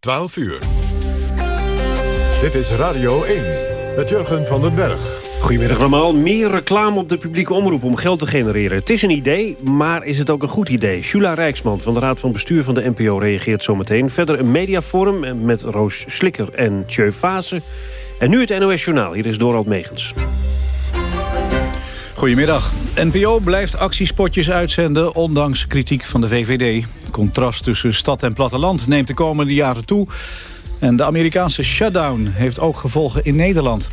12 uur. Dit is Radio 1 met Jurgen van den Berg. Goedemiddag allemaal. Meer reclame op de publieke omroep om geld te genereren. Het is een idee, maar is het ook een goed idee? Shula Rijksman van de Raad van Bestuur van de NPO reageert zometeen. Verder een mediaforum met Roos Slikker en Tjeu Fase. En nu het NOS Journaal. Hier is Dorald Megens. Goedemiddag. NPO blijft actiespotjes uitzenden, ondanks kritiek van de VVD. Contrast tussen stad en platteland neemt de komende jaren toe. En de Amerikaanse shutdown heeft ook gevolgen in Nederland.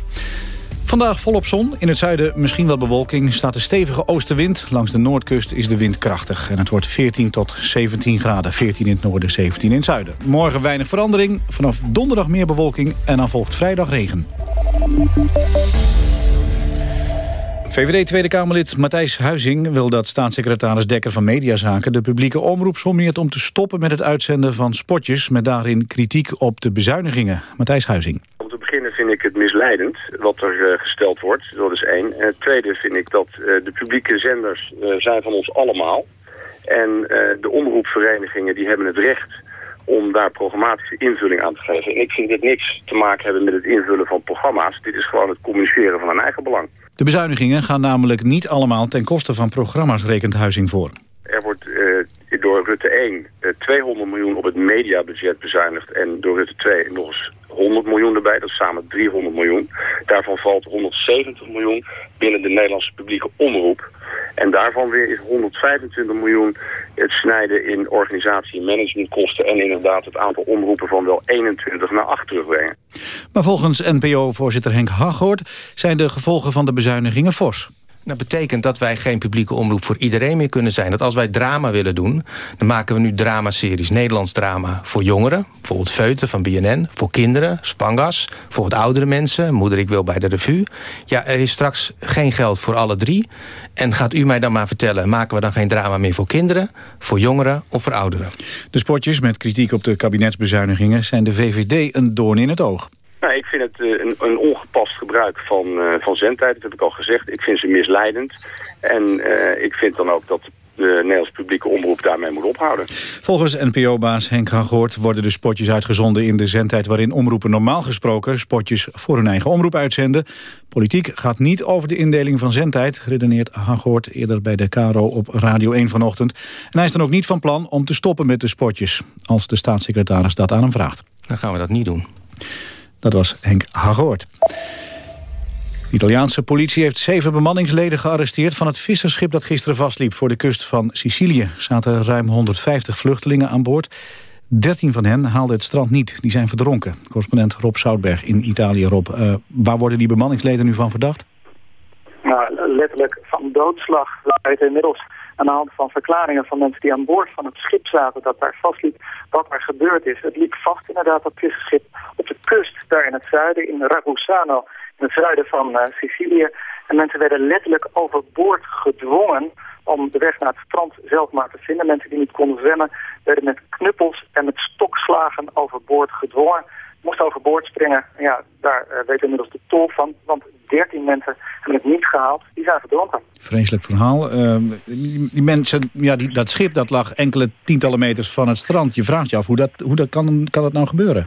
Vandaag volop zon. In het zuiden misschien wel bewolking. Staat een stevige oostenwind. Langs de noordkust is de wind krachtig. En het wordt 14 tot 17 graden. 14 in het noorden, 17 in het zuiden. Morgen weinig verandering. Vanaf donderdag meer bewolking. En dan volgt vrijdag regen. VVD Tweede Kamerlid Matthijs Huizing wil dat staatssecretaris Dekker van Mediazaken de publieke omroep sommeert om te stoppen met het uitzenden van spotjes met daarin kritiek op de bezuinigingen. Matthijs Huizing. Om te beginnen vind ik het misleidend wat er uh, gesteld wordt. Dat is één. En het tweede vind ik dat uh, de publieke zenders uh, zijn van ons allemaal. En de omroepverenigingen die hebben het recht om daar programmatische invulling aan te geven. En ik vind dit niks te maken hebben met het invullen van programma's. Dit is gewoon het communiceren van een eigen belang. De bezuinigingen gaan namelijk niet allemaal ten koste van programma's, rekent Huizing voor. Er wordt door Rutte 1 uh, 200 miljoen op het mediabudget bezuinigd en door Rutte 2 nog eens 100 miljoen erbij. Dat is samen 300 miljoen. Daarvan valt 170 miljoen binnen de Nederlandse publieke omroep. En daarvan weer is 125 miljoen het snijden in organisatie- en managementkosten... en inderdaad het aantal omroepen van wel 21 naar 8 terugbrengen. Maar volgens NPO-voorzitter Henk Haghoort zijn de gevolgen van de bezuinigingen fors. Dat betekent dat wij geen publieke omroep voor iedereen meer kunnen zijn. Dat als wij drama willen doen, dan maken we nu dramaseries. Nederlands drama voor jongeren, bijvoorbeeld Feuten van BNN. Voor kinderen, Spangas. Voor wat oudere mensen, Moeder ik wil bij de revue. Ja, er is straks geen geld voor alle drie. En gaat u mij dan maar vertellen, maken we dan geen drama meer voor kinderen... voor jongeren of voor ouderen? De spotjes met kritiek op de kabinetsbezuinigingen... zijn de VVD een doorn in het oog. Nou, ik vind het een, een, ongepast gebruik van, uh, van zendtijd. Dat heb ik al gezegd. Ik vind ze misleidend. En uh, ik vind dan ook dat de Nederlandse publieke omroep daarmee moet ophouden. Volgens NPO-baas Henk Hagoort worden de spotjes uitgezonden in de zendtijd... waarin omroepen normaal gesproken spotjes voor hun eigen omroep uitzenden. Politiek gaat niet over de indeling van zendtijd... redeneert Hagoort eerder bij de KRO op Radio 1 vanochtend. En hij is dan ook niet van plan om te stoppen met de spotjes... als de staatssecretaris dat aan hem vraagt. Dan gaan we dat niet doen. Dat was Henk Hagoort. De Italiaanse politie heeft zeven bemanningsleden gearresteerd... van het visserschip dat gisteren vastliep voor de kust van Sicilië. Zaten ruim 150 vluchtelingen aan boord. 13 van hen haalden het strand niet. Die zijn verdronken. Correspondent Rob Soutberg in Italië. Rob, uh, waar worden die bemanningsleden nu van verdacht? Nou, letterlijk van doodslag. Weten inmiddels aan de hand van verklaringen van mensen die aan boord van het schip zaten... dat daar vastliep wat er gebeurd is. Het liep vast inderdaad, dat visserschip, op de kust daar in het zuiden, in Ragussano in het zuiden van uh, Sicilië. En mensen werden letterlijk overboord gedwongen om de weg naar het strand zelf maar te vinden. Mensen die niet konden zwemmen werden met knuppels en met stokslagen overboord gedwongen. Moesten overboord springen. Ja, daar uh, weten inmiddels de tol van. Want 13 mensen hebben het niet gehaald. Die zijn verdronken. Vreselijk verhaal. Uh, die, die, mensen, ja, die, dat schip dat lag enkele tientallen meters van het strand. Je vraagt je af hoe dat, hoe dat kan, kan dat nou gebeuren?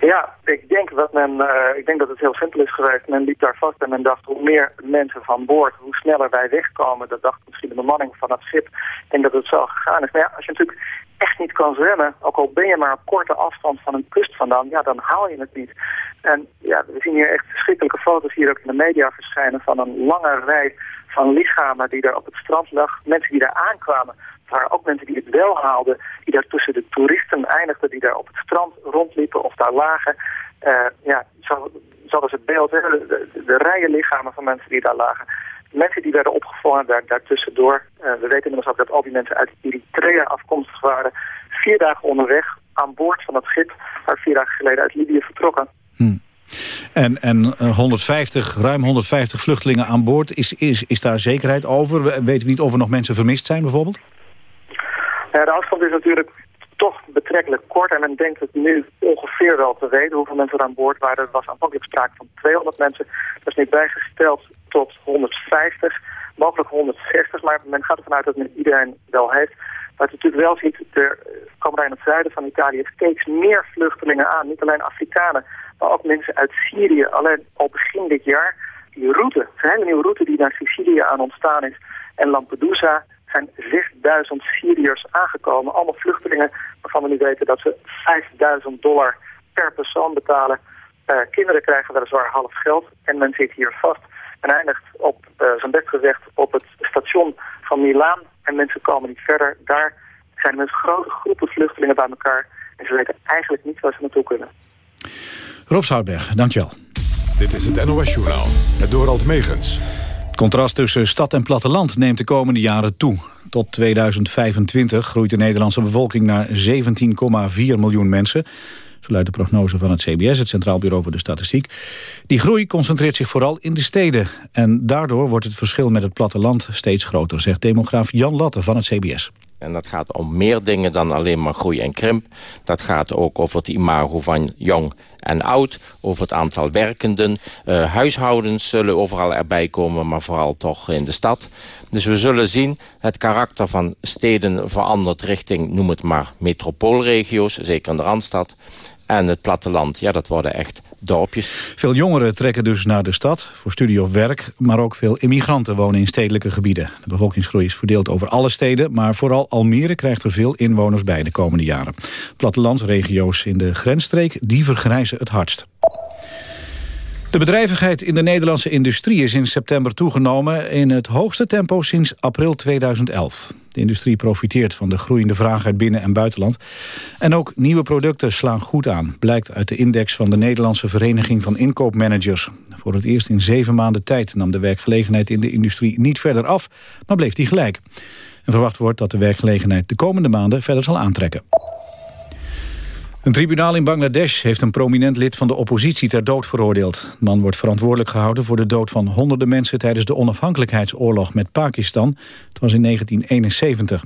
Ja, ik denk, dat men, uh, ik denk dat het heel simpel is geweest. Men liep daar vast en men dacht hoe meer mensen van boord, hoe sneller wij wegkomen. Dat dacht misschien de bemanning van het schip. Ik denk dat het zo gegaan is. Maar ja, als je natuurlijk echt niet kan zwemmen, ook al ben je maar een korte afstand van een kust vandaan, ja, dan haal je het niet. En ja, we zien hier echt verschrikkelijke foto's hier ook in de media verschijnen van een lange rij van lichamen die daar op het strand lag. Mensen die daar aankwamen waren ook mensen die het wel haalden, die daar tussen de toeristen eindigden, die daar op het strand rondliepen of daar lagen. Uh, ja, zo, zo was het beeld, hè? De, de, rijen lichamen van mensen die daar lagen. Mensen die werden opgevangen daar, daartussendoor. Uh, we weten inmiddels ook dat al die mensen uit Eritrea afkomstig waren. Vier dagen onderweg aan boord van het schip, waar vier dagen geleden uit Libië vertrokken. Hmm. En, en 150, ruim 150 vluchtelingen aan boord, is, is, is daar zekerheid over? Weten we niet of er nog mensen vermist zijn bijvoorbeeld? Ja, de afstand is natuurlijk toch betrekkelijk kort en men denkt het nu ongeveer wel te weten hoeveel mensen er aan boord waren. Er was aanvankelijk sprake van 200 mensen. Dat is nu bijgesteld tot 150, mogelijk 160, maar men gaat ervan uit dat men iedereen wel heeft. Wat je natuurlijk wel ziet, er komen daar in het zuiden van Italië steeds meer vluchtelingen aan. Niet alleen Afrikanen, maar ook mensen uit Syrië. Alleen al begin dit jaar, die route, een hele nieuwe route die naar Sicilië aan ontstaan is. En Lampedusa zijn 6000 Syriërs aangekomen. Allemaal vluchtelingen waarvan we nu weten dat ze 5000 dollar per persoon betalen. Uh, kinderen krijgen weliswaar half geld en men zit hier vast. En eindigt op, uh, zijn best gezegd, op het station van Milaan. En mensen komen niet verder. Daar zijn mensen grote groepen vluchtelingen bij elkaar. En ze weten eigenlijk niet waar ze naartoe kunnen. Rob Zoutberg, dankjewel. Dit is het NOS Journaal, het Dorald Megens. Het contrast tussen stad en platteland neemt de komende jaren toe. Tot 2025 groeit de Nederlandse bevolking naar 17,4 miljoen mensen. Zo de prognose van het CBS, het Centraal Bureau voor de Statistiek. Die groei concentreert zich vooral in de steden. En daardoor wordt het verschil met het platteland steeds groter... zegt demograaf Jan Latte van het CBS. En dat gaat om meer dingen dan alleen maar groei en krimp. Dat gaat ook over het imago van jong en oud, over het aantal werkenden. Uh, huishoudens zullen overal erbij komen, maar vooral toch in de stad. Dus we zullen zien, het karakter van steden verandert richting, noem het maar, metropoolregio's, zeker in de Randstad. En het platteland, ja, dat worden echt dorpjes. Veel jongeren trekken dus naar de stad voor studie of werk... maar ook veel immigranten wonen in stedelijke gebieden. De bevolkingsgroei is verdeeld over alle steden... maar vooral Almere krijgt er veel inwoners bij de komende jaren. Plattelandsregio's in de grensstreek, die vergrijzen het hardst. De bedrijvigheid in de Nederlandse industrie is in september toegenomen... in het hoogste tempo sinds april 2011. De industrie profiteert van de groeiende vraag uit binnen- en buitenland. En ook nieuwe producten slaan goed aan, blijkt uit de index van de Nederlandse Vereniging van Inkoopmanagers. Voor het eerst in zeven maanden tijd nam de werkgelegenheid in de industrie niet verder af, maar bleef die gelijk. En verwacht wordt dat de werkgelegenheid de komende maanden verder zal aantrekken. Een tribunaal in Bangladesh heeft een prominent lid van de oppositie ter dood veroordeeld. De man wordt verantwoordelijk gehouden voor de dood van honderden mensen tijdens de onafhankelijkheidsoorlog met Pakistan. Het was in 1971.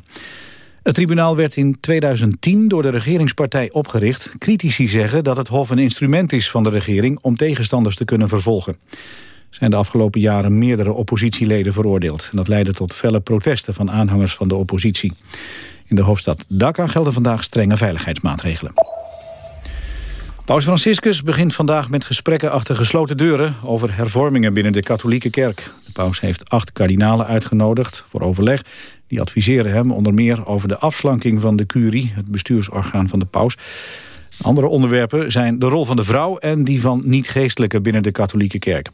Het tribunaal werd in 2010 door de regeringspartij opgericht. Critici zeggen dat het hof een instrument is van de regering om tegenstanders te kunnen vervolgen. Er zijn de afgelopen jaren meerdere oppositieleden veroordeeld. En dat leidde tot felle protesten van aanhangers van de oppositie. In de hoofdstad Dhaka gelden vandaag strenge veiligheidsmaatregelen. Paus Franciscus begint vandaag met gesprekken achter gesloten deuren... over hervormingen binnen de katholieke kerk. De paus heeft acht kardinalen uitgenodigd voor overleg. Die adviseren hem onder meer over de afslanking van de curie... het bestuursorgaan van de paus. Andere onderwerpen zijn de rol van de vrouw... en die van niet-geestelijke binnen de katholieke kerk.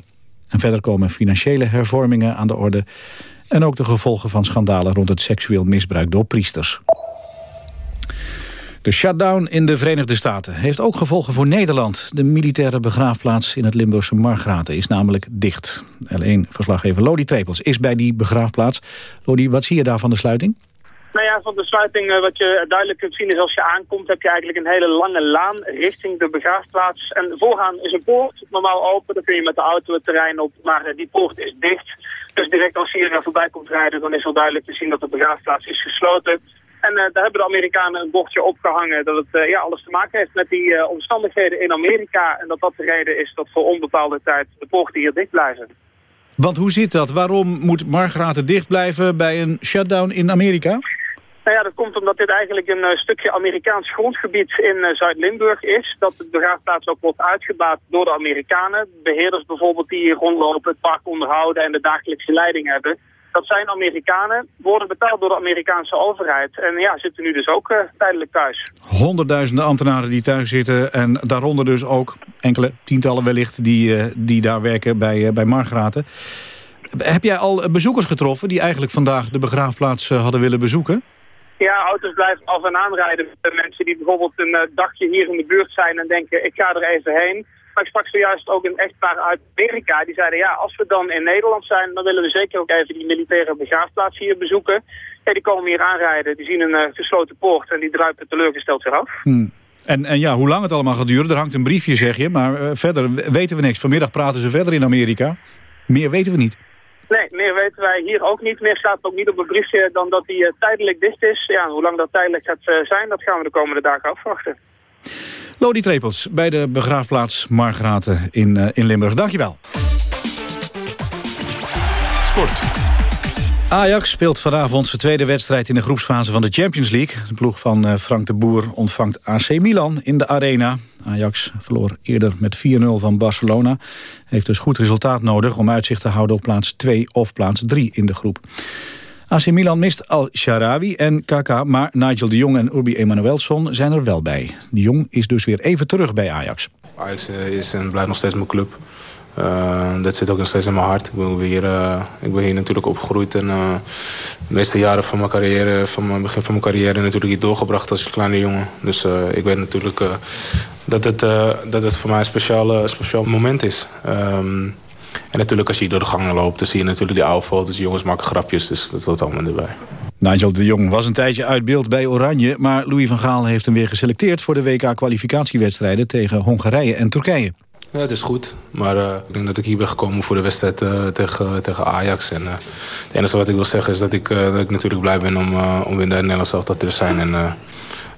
En verder komen financiële hervormingen aan de orde... en ook de gevolgen van schandalen rond het seksueel misbruik door priesters. De shutdown in de Verenigde Staten heeft ook gevolgen voor Nederland. De militaire begraafplaats in het Limburgse Margraten is namelijk dicht. L1-verslaggever Lodi Trepels is bij die begraafplaats. Lodi, wat zie je daar van de sluiting? Nou ja, van de sluiting eh, wat je duidelijk kunt zien is als je aankomt heb je eigenlijk een hele lange laan richting de begraafplaats. En vooraan is een poort, normaal open, dan kun je met de auto het terrein op, maar eh, die poort is dicht. Dus direct als je er voorbij komt rijden, dan is wel duidelijk te zien dat de begraafplaats is gesloten. En uh, daar hebben de Amerikanen een bordje opgehangen dat het uh, ja, alles te maken heeft met die uh, omstandigheden in Amerika. En dat dat de reden is dat voor onbepaalde tijd de poorten hier dicht blijven. Want hoe zit dat? Waarom moet Margraten dicht blijven bij een shutdown in Amerika? Nou ja, dat komt omdat dit eigenlijk een stukje Amerikaans grondgebied in Zuid-Limburg is. Dat de begraafplaats ook wordt uitgebaat door de Amerikanen. Beheerders bijvoorbeeld die hier rondlopen, het park onderhouden en de dagelijkse leiding hebben dat zijn Amerikanen, worden betaald door de Amerikaanse overheid. En ja, zitten nu dus ook uh, tijdelijk thuis. Honderdduizenden ambtenaren die thuis zitten en daaronder dus ook enkele tientallen wellicht die, uh, die daar werken bij, uh, bij Margraten. Heb jij al bezoekers getroffen die eigenlijk vandaag de begraafplaats hadden willen bezoeken? Ja, auto's blijven af en aanrijden. Mensen die bijvoorbeeld een dagje hier in de buurt zijn en denken ik ga er even heen. Maar ik sprak zojuist ook een echtpaar uit Amerika. Die zeiden, ja, als we dan in Nederland zijn... dan willen we zeker ook even die militaire begraafplaats hier bezoeken. Ja, die komen hier aanrijden, die zien een uh, gesloten poort... en die druipen teleurgesteld zich af. Hmm. En, en ja, hoe lang het allemaal gaat duren, er hangt een briefje, zeg je. Maar uh, verder weten we niks. Vanmiddag praten ze verder in Amerika. Meer weten we niet. Nee, meer weten wij hier ook niet. Meer staat ook niet op het briefje dan dat die uh, tijdelijk dicht is. Ja, hoe lang dat tijdelijk gaat zijn, dat gaan we de komende dagen afwachten. Lodi Trepels bij de begraafplaats Margraten in, uh, in Limburg. Dankjewel. Sport. Ajax speelt vanavond zijn tweede wedstrijd in de groepsfase van de Champions League. De ploeg van eh, Frank de Boer ontvangt AC Milan in de Arena. Ajax verloor eerder met 4-0 van Barcelona. Heeft dus goed resultaat nodig om uitzicht te houden op plaats 2 of plaats 3 in de groep. AC Milan mist Al-Sharawi en Kaka, maar Nigel de Jong en Urbi Emanuelson zijn er wel bij. De Jong is dus weer even terug bij Ajax. Ajax eh, is en blijft nog steeds mijn club. Uh, dat zit ook nog steeds in mijn hart. Ik ben hier, uh, ik ben hier natuurlijk opgegroeid en de meeste jaren van mijn carrière, van mijn begin van mijn carrière natuurlijk hier doorgebracht als kleine jongen. Dus ik weet natuurlijk dat, het, dat het voor mij een speciaal, speciaal moment is. Um, en natuurlijk als je door de gangen loopt, dan zie je natuurlijk die oude foto's. Jongens maken grapjes, dus dat hoort allemaal erbij. Nigel de Jong was een tijdje uit beeld bij Oranje... maar Louis van Gaal heeft hem weer geselecteerd... voor de WK-kwalificatiewedstrijden tegen Hongarije en Turkije. Ja, het is goed. Maar uh, ik denk dat ik hier ben gekomen voor de wedstrijd uh, tegen, tegen Ajax. En uh, het enige wat ik wil zeggen is dat ik, dat ik natuurlijk blij ben om, om in de Nederlandse elftal te zijn. En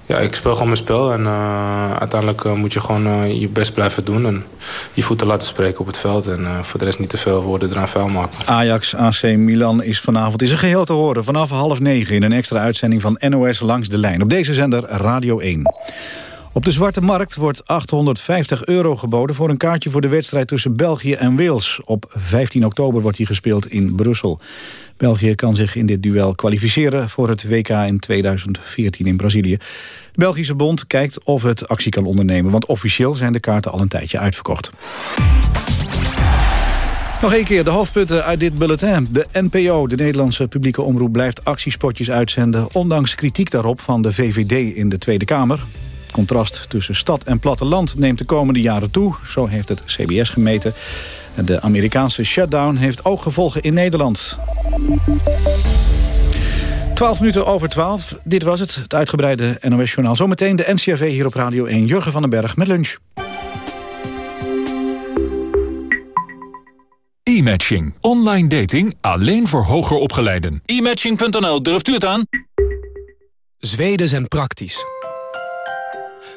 ja, ik speel gewoon mijn spel. En uiteindelijk moet je gewoon je best blijven doen. En je voeten laten spreken op het veld. En voor de rest niet te veel woorden eraan vuil maken. Ajax AC Milan is vanavond is een geheel te horen. Vanaf half negen in een extra uitzending van NOS Langs de Lijn. Op deze zender Radio 1. Op de Zwarte Markt wordt 850 euro geboden... voor een kaartje voor de wedstrijd tussen België en Wales. Op 15 oktober wordt die gespeeld in Brussel. België kan zich in dit duel kwalificeren voor het WK in 2014 in Brazilië. De Belgische bond kijkt of het actie kan ondernemen... want officieel zijn de kaarten al een tijdje uitverkocht. Nog een keer de hoofdpunten uit dit bulletin. De NPO, de Nederlandse publieke omroep, blijft actiespotjes uitzenden... ondanks kritiek daarop van de VVD in de Tweede Kamer contrast tussen stad en platteland neemt de komende jaren toe. Zo heeft het CBS gemeten. De Amerikaanse shutdown heeft ook gevolgen in Nederland. 12 minuten over 12. Dit was het, het uitgebreide NOS-journaal. Zometeen de NCRV hier op Radio 1. Jurgen van den Berg met lunch. E-matching. Online dating alleen voor hoger opgeleiden. E-matching.nl, durft u het aan? Zweden zijn praktisch.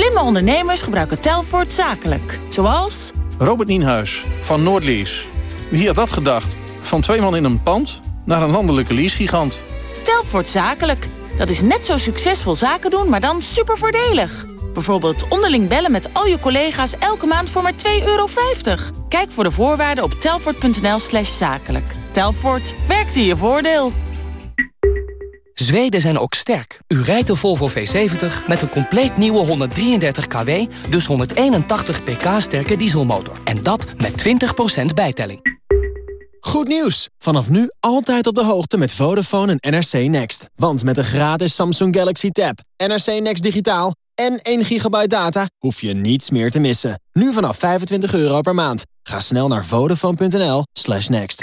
Slimme ondernemers gebruiken Telfort zakelijk. Zoals... Robert Nienhuis van Noordlease. Wie had dat gedacht? Van twee man in een pand naar een landelijke leasegigant. Telfort zakelijk. Dat is net zo succesvol zaken doen, maar dan super voordelig. Bijvoorbeeld onderling bellen met al je collega's elke maand voor maar 2,50 euro. Kijk voor de voorwaarden op telfort.nl slash zakelijk. Telfort, werkt in je voordeel. Zweden zijn ook sterk. U rijdt de Volvo V70 met een compleet nieuwe 133 kW, dus 181 pk sterke dieselmotor. En dat met 20% bijtelling. Goed nieuws! Vanaf nu altijd op de hoogte met Vodafone en NRC Next. Want met een gratis Samsung Galaxy Tab, NRC Next Digitaal en 1 gigabyte data hoef je niets meer te missen. Nu vanaf 25 euro per maand. Ga snel naar vodafone.nl slash next.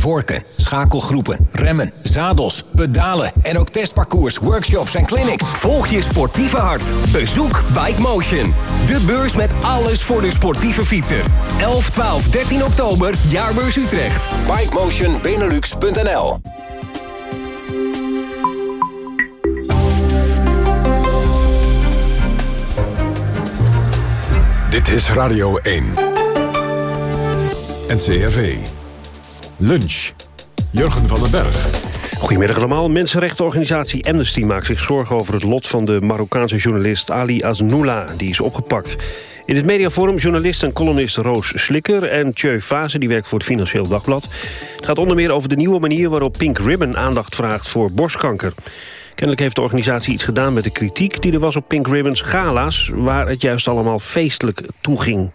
vorken, schakelgroepen, remmen, zadels, pedalen en ook testparcours, workshops en clinics. Volg je sportieve hart. Bezoek Bike Motion. De beurs met alles voor de sportieve fietser. 11, 12, 13 oktober, Jaarbeurs Utrecht. BikeMotionBenelux.nl Dit is Radio 1. NCRV. Lunch. Jurgen van den Berg. Goedemiddag allemaal. Mensenrechtenorganisatie Amnesty maakt zich zorgen over het lot van de Marokkaanse journalist Ali Aznoula. Die is opgepakt. In het mediaforum journalist en columnist Roos Slikker en Tjeu Fase, die werkt voor het Financieel Dagblad. Het gaat onder meer over de nieuwe manier waarop Pink Ribbon aandacht vraagt voor borstkanker. Kennelijk heeft de organisatie iets gedaan met de kritiek die er was op Pink Ribbons gala's... waar het juist allemaal feestelijk toeging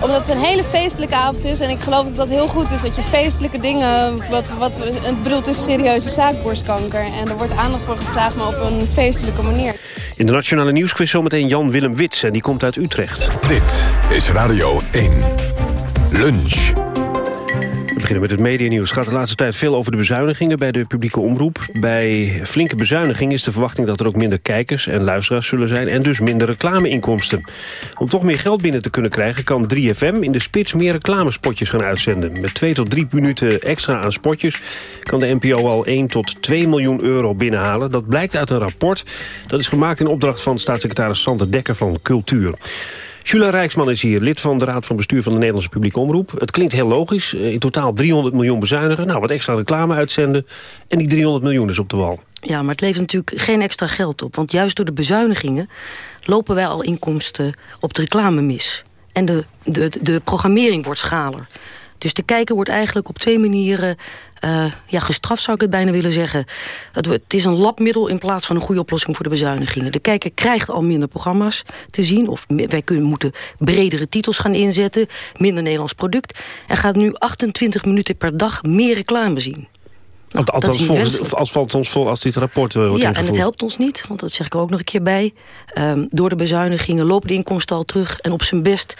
omdat het een hele feestelijke avond is. En ik geloof dat dat heel goed is. Dat je feestelijke dingen... Wat, wat, het is een serieuze zaak, borstkanker. En er wordt aandacht voor gevraagd, maar op een feestelijke manier. In de Nationale Nieuwsquiz zometeen Jan-Willem Wits. En die komt uit Utrecht. Dit is Radio 1. Lunch. Beginnen met het medianieuws. Het gaat de laatste tijd veel over de bezuinigingen bij de publieke omroep. Bij flinke bezuiniging is de verwachting dat er ook minder kijkers en luisteraars zullen zijn... en dus minder reclameinkomsten. Om toch meer geld binnen te kunnen krijgen... kan 3FM in de spits meer reclamespotjes gaan uitzenden. Met 2 tot 3 minuten extra aan spotjes... kan de NPO al 1 tot 2 miljoen euro binnenhalen. Dat blijkt uit een rapport. Dat is gemaakt in opdracht van staatssecretaris Sander Dekker van Cultuur. Jula Rijksman is hier, lid van de Raad van Bestuur van de Nederlandse Publieke Omroep. Het klinkt heel logisch. Eh, in totaal 300 miljoen bezuinigen. Nou, wat extra reclame uitzenden. En die 300 miljoen is op de wal. Ja, maar het levert natuurlijk geen extra geld op. Want juist door de bezuinigingen lopen wij al inkomsten op de reclame mis. En de, de, de programmering wordt schaler. Dus de kijker wordt eigenlijk op twee manieren uh, ja, gestraft, zou ik het bijna willen zeggen. Het, het, is een labmiddel in plaats van een goede oplossing voor de bezuinigingen. De kijker krijgt al minder programma's te zien. Of wij kunnen, moeten bredere titels gaan inzetten. Minder Nederlands product. En gaat nu 28 minuten per dag meer reclame zien. Nou, althans, volgens, als valt ons vol als dit rapport uh, wordt Ja, en het helpt ons niet, want dat zeg ik er ook nog een keer bij. Um, door de bezuinigingen lopen de inkomsten al terug. En op zijn best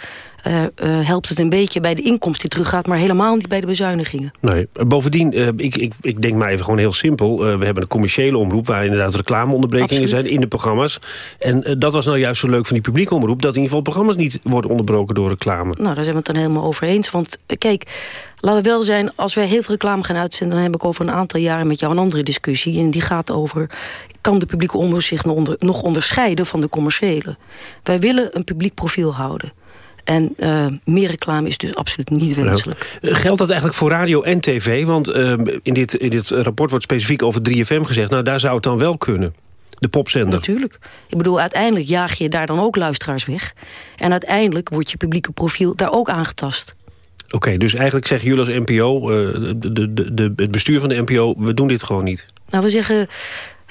uh, uh, helpt het een beetje bij de inkomst die teruggaat... maar helemaal niet bij de bezuinigingen. Nee. Bovendien, uh, ik, ik, ik denk maar even gewoon heel simpel. we hebben een commerciële omroep... waar inderdaad reclameonderbrekingen zijn in de programma's. En dat was nou juist zo leuk van die publieke omroep... dat in ieder geval programma's niet worden onderbroken door reclame. Nou, daar zijn we het dan helemaal over eens. Want kijk, laten we wel zijn... als wij heel veel reclame gaan uitzenden... dan heb ik over een aantal jaren met jou een andere discussie. En die gaat over kan de publieke omroep zich nog onderscheiden van de commerciële. Wij willen een publiek profiel houden. En uh, meer reclame is dus absoluut niet wenselijk. Nou, geldt dat eigenlijk voor radio en tv? Want uh, in, dit, in dit rapport wordt specifiek over 3FM gezegd... nou, daar zou het dan wel kunnen. De popzender. Natuurlijk. Ik bedoel, uiteindelijk jaag je daar dan ook luisteraars weg. En uiteindelijk wordt je publieke profiel daar ook aangetast. Oké, dus eigenlijk zeggen jullie als NPO, uh, de, de, de, het bestuur van de NPO... we doen dit gewoon niet. Nou, we zeggen,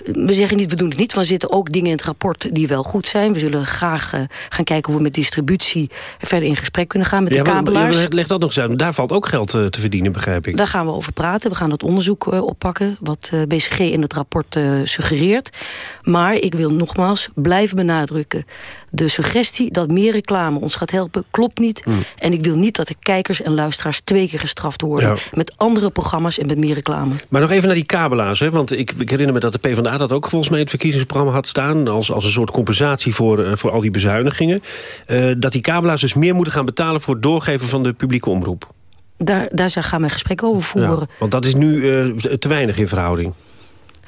we zeggen niet, we doen het niet. Want er zitten ook dingen in het rapport die wel goed zijn. We zullen graag uh, gaan kijken hoe we met distributie verder in gesprek kunnen gaan met ja, de kabelaars. Ja, leg dat nog eens uit. Daar valt ook geld uh, te verdienen, begrijp ik. Daar gaan we over praten. We gaan dat onderzoek uh, oppakken. Wat BCG in het rapport suggereert. Maar ik wil nogmaals blijven benadrukken de suggestie dat meer reclame ons gaat helpen klopt niet. Hmm. En ik wil niet dat de kijkers en luisteraars twee keer gestraft worden. Met andere programma's en met meer reclame. Maar nog even naar die kabelaars. Hè? Want ik, ik herinner me dat de PvdA dat ook volgens mij in het verkiezingsprogramma had staan. Als, als een soort compensatie voor, uh, voor al die bezuinigingen. Uh, dat die kabelaars dus meer moeten gaan betalen voor het doorgeven van de publieke omroep. Daar, daar gaan we gesprekken over voeren. Ja, want dat is nu uh, te weinig in verhouding.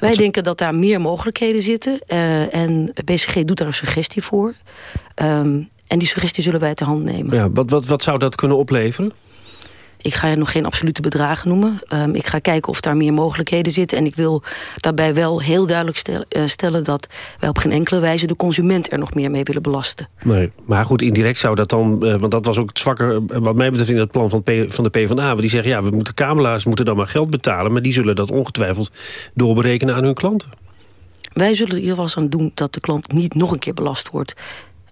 Wij denken dat daar meer mogelijkheden zitten. Uh, en BCG doet daar een suggestie voor. Um, en die suggestie zullen wij ter hand nemen. Ja, wat, wat, wat zou dat kunnen opleveren? Ik ga nog geen absolute bedragen noemen. Um, ik ga kijken of daar meer mogelijkheden zitten. En ik wil daarbij wel heel duidelijk stel, uh, stellen... dat wij op geen enkele wijze de consument er nog meer mee willen belasten. Nee, maar goed, indirect zou dat dan... Uh, want dat was ook het zwakker, wat mij betreft, in het plan van, P, van de PvdA. Want die zeggen, ja, we moeten kamelaars moeten dan maar geld betalen... maar die zullen dat ongetwijfeld doorberekenen aan hun klanten. Wij zullen er in ieder geval aan doen dat de klant niet nog een keer belast wordt.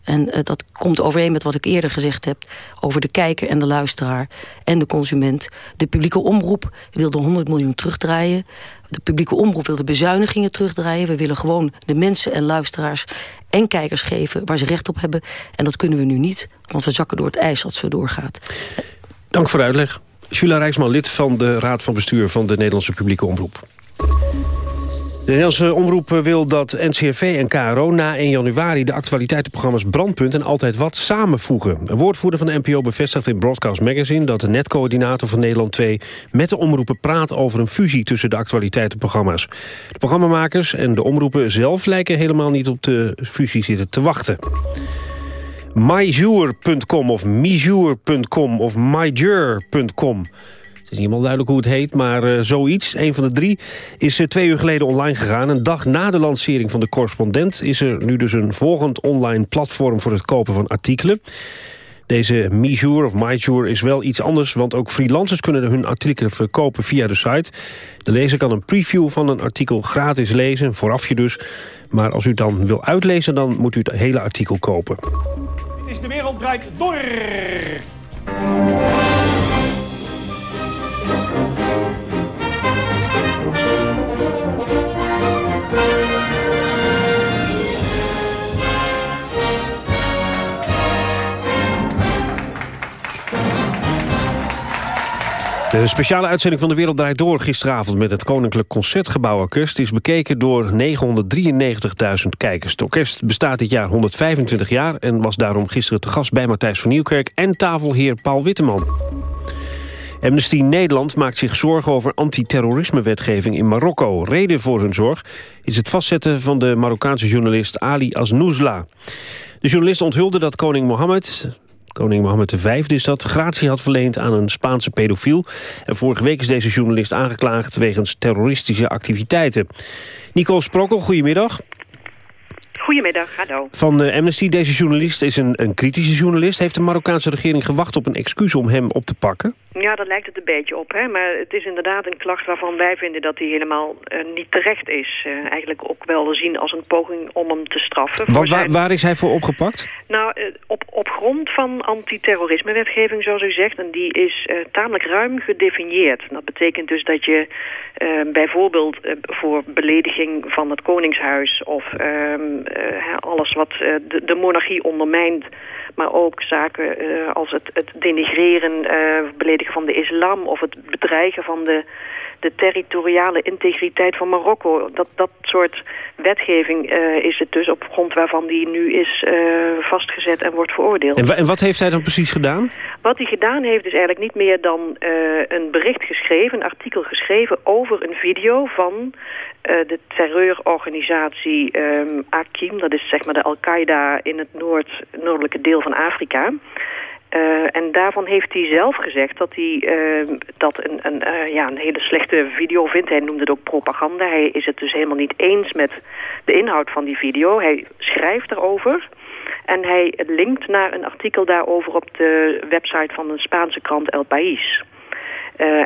En uh, dat komt overeen met wat ik eerder gezegd heb... over de kijker en de luisteraar en de consument. De publieke omroep wil de 100 miljoen terugdraaien. De publieke omroep wil de bezuinigingen terugdraaien. We willen gewoon de mensen en luisteraars en kijkers geven... waar ze recht op hebben. En dat kunnen we nu niet, want we zakken door het ijs als het zo doorgaat. Dank voor de uitleg. Jula Rijksman, lid van de Raad van Bestuur van de Nederlandse Publieke Omroep. De Nederlandse omroep wil dat NCRV en KRO na 1 januari... de actualiteitenprogramma's Brandpunt en Altijd Wat samenvoegen. Een woordvoerder van de NPO bevestigt in Broadcast Magazine... dat de netcoördinator van Nederland 2 met de omroepen praat... over een fusie tussen de actualiteitenprogramma's. De programmamakers en de omroepen zelf lijken helemaal niet op de fusie zitten te wachten myjour.com of mijour.com of myjur.com is niet helemaal duidelijk hoe het heet, maar uh, zoiets. Een van de drie is uh, twee uur geleden online gegaan. Een dag na de lancering van de correspondent... is er nu dus een volgend online platform voor het kopen van artikelen. Deze MeJour of MyJour is wel iets anders... want ook freelancers kunnen hun artikelen verkopen via de site. De lezer kan een preview van een artikel gratis lezen, voorafje dus. Maar als u het dan wil uitlezen, dan moet u het hele artikel kopen. Dit is De Wereld Draait Door. De speciale uitzending van De Wereld Draait Door gisteravond... met het Koninklijk Concertgebouworkest... is bekeken door 993.000 kijkers. Het orkest bestaat dit jaar 125 jaar... en was daarom gisteren te gast bij Matthijs van Nieuwkerk... en tafelheer Paul Witteman. Amnesty Nederland maakt zich zorgen over antiterrorismewetgeving in Marokko. Reden voor hun zorg is het vastzetten van de Marokkaanse journalist Ali Aznouzla. De journalist onthulde dat koning Mohammed Koning Mohammed V is dat gratie had verleend aan een Spaanse pedofiel. En vorige week is deze journalist aangeklaagd wegens terroristische activiteiten. Nicole Sprokkel, goedemiddag. Goedemiddag, hallo. Van uh, Amnesty, deze journalist is een, een kritische journalist. Heeft de Marokkaanse regering gewacht op een excuus om hem op te pakken? Ja, dat lijkt het een beetje op. Hè? Maar het is inderdaad een klacht waarvan wij vinden dat hij helemaal uh, niet terecht is. Uh, eigenlijk ook wel zien als een poging om hem te straffen. Waar, zijn... waar, is hij voor opgepakt? Nou, op, op grond van antiterrorismewetgeving, zoals u zegt. En die is tamelijk ruim gedefinieerd. Dat betekent dus dat je bijvoorbeeld voor belediging van het Koningshuis... of ehm, alles wat de, de monarchie ondermijnt maar ook zaken uh, als het, het denigreren, beledigen van de islam... of het bedreigen van de, de territoriale integriteit van Marokko. Dat, dat soort wetgeving uh, is het dus op grond waarvan die nu is vastgezet en wordt veroordeeld. En, en, wat heeft hij dan precies gedaan? Wat hij gedaan heeft is eigenlijk niet meer dan een bericht geschreven, een artikel geschreven... over een video van de terreurorganisatie um, Akim, dat is zeg maar de Al-Qaeda in het noord, noordelijke deel van Afrika. Uh, en daarvan heeft hij zelf gezegd dat hij uh, dat een, een, uh, ja, een hele slechte video vindt. Hij noemde het ook propaganda. Hij is het dus helemaal niet eens met de inhoud van die video. Hij schrijft erover. En hij linkt naar een artikel daarover op de website van een Spaanse krant El País.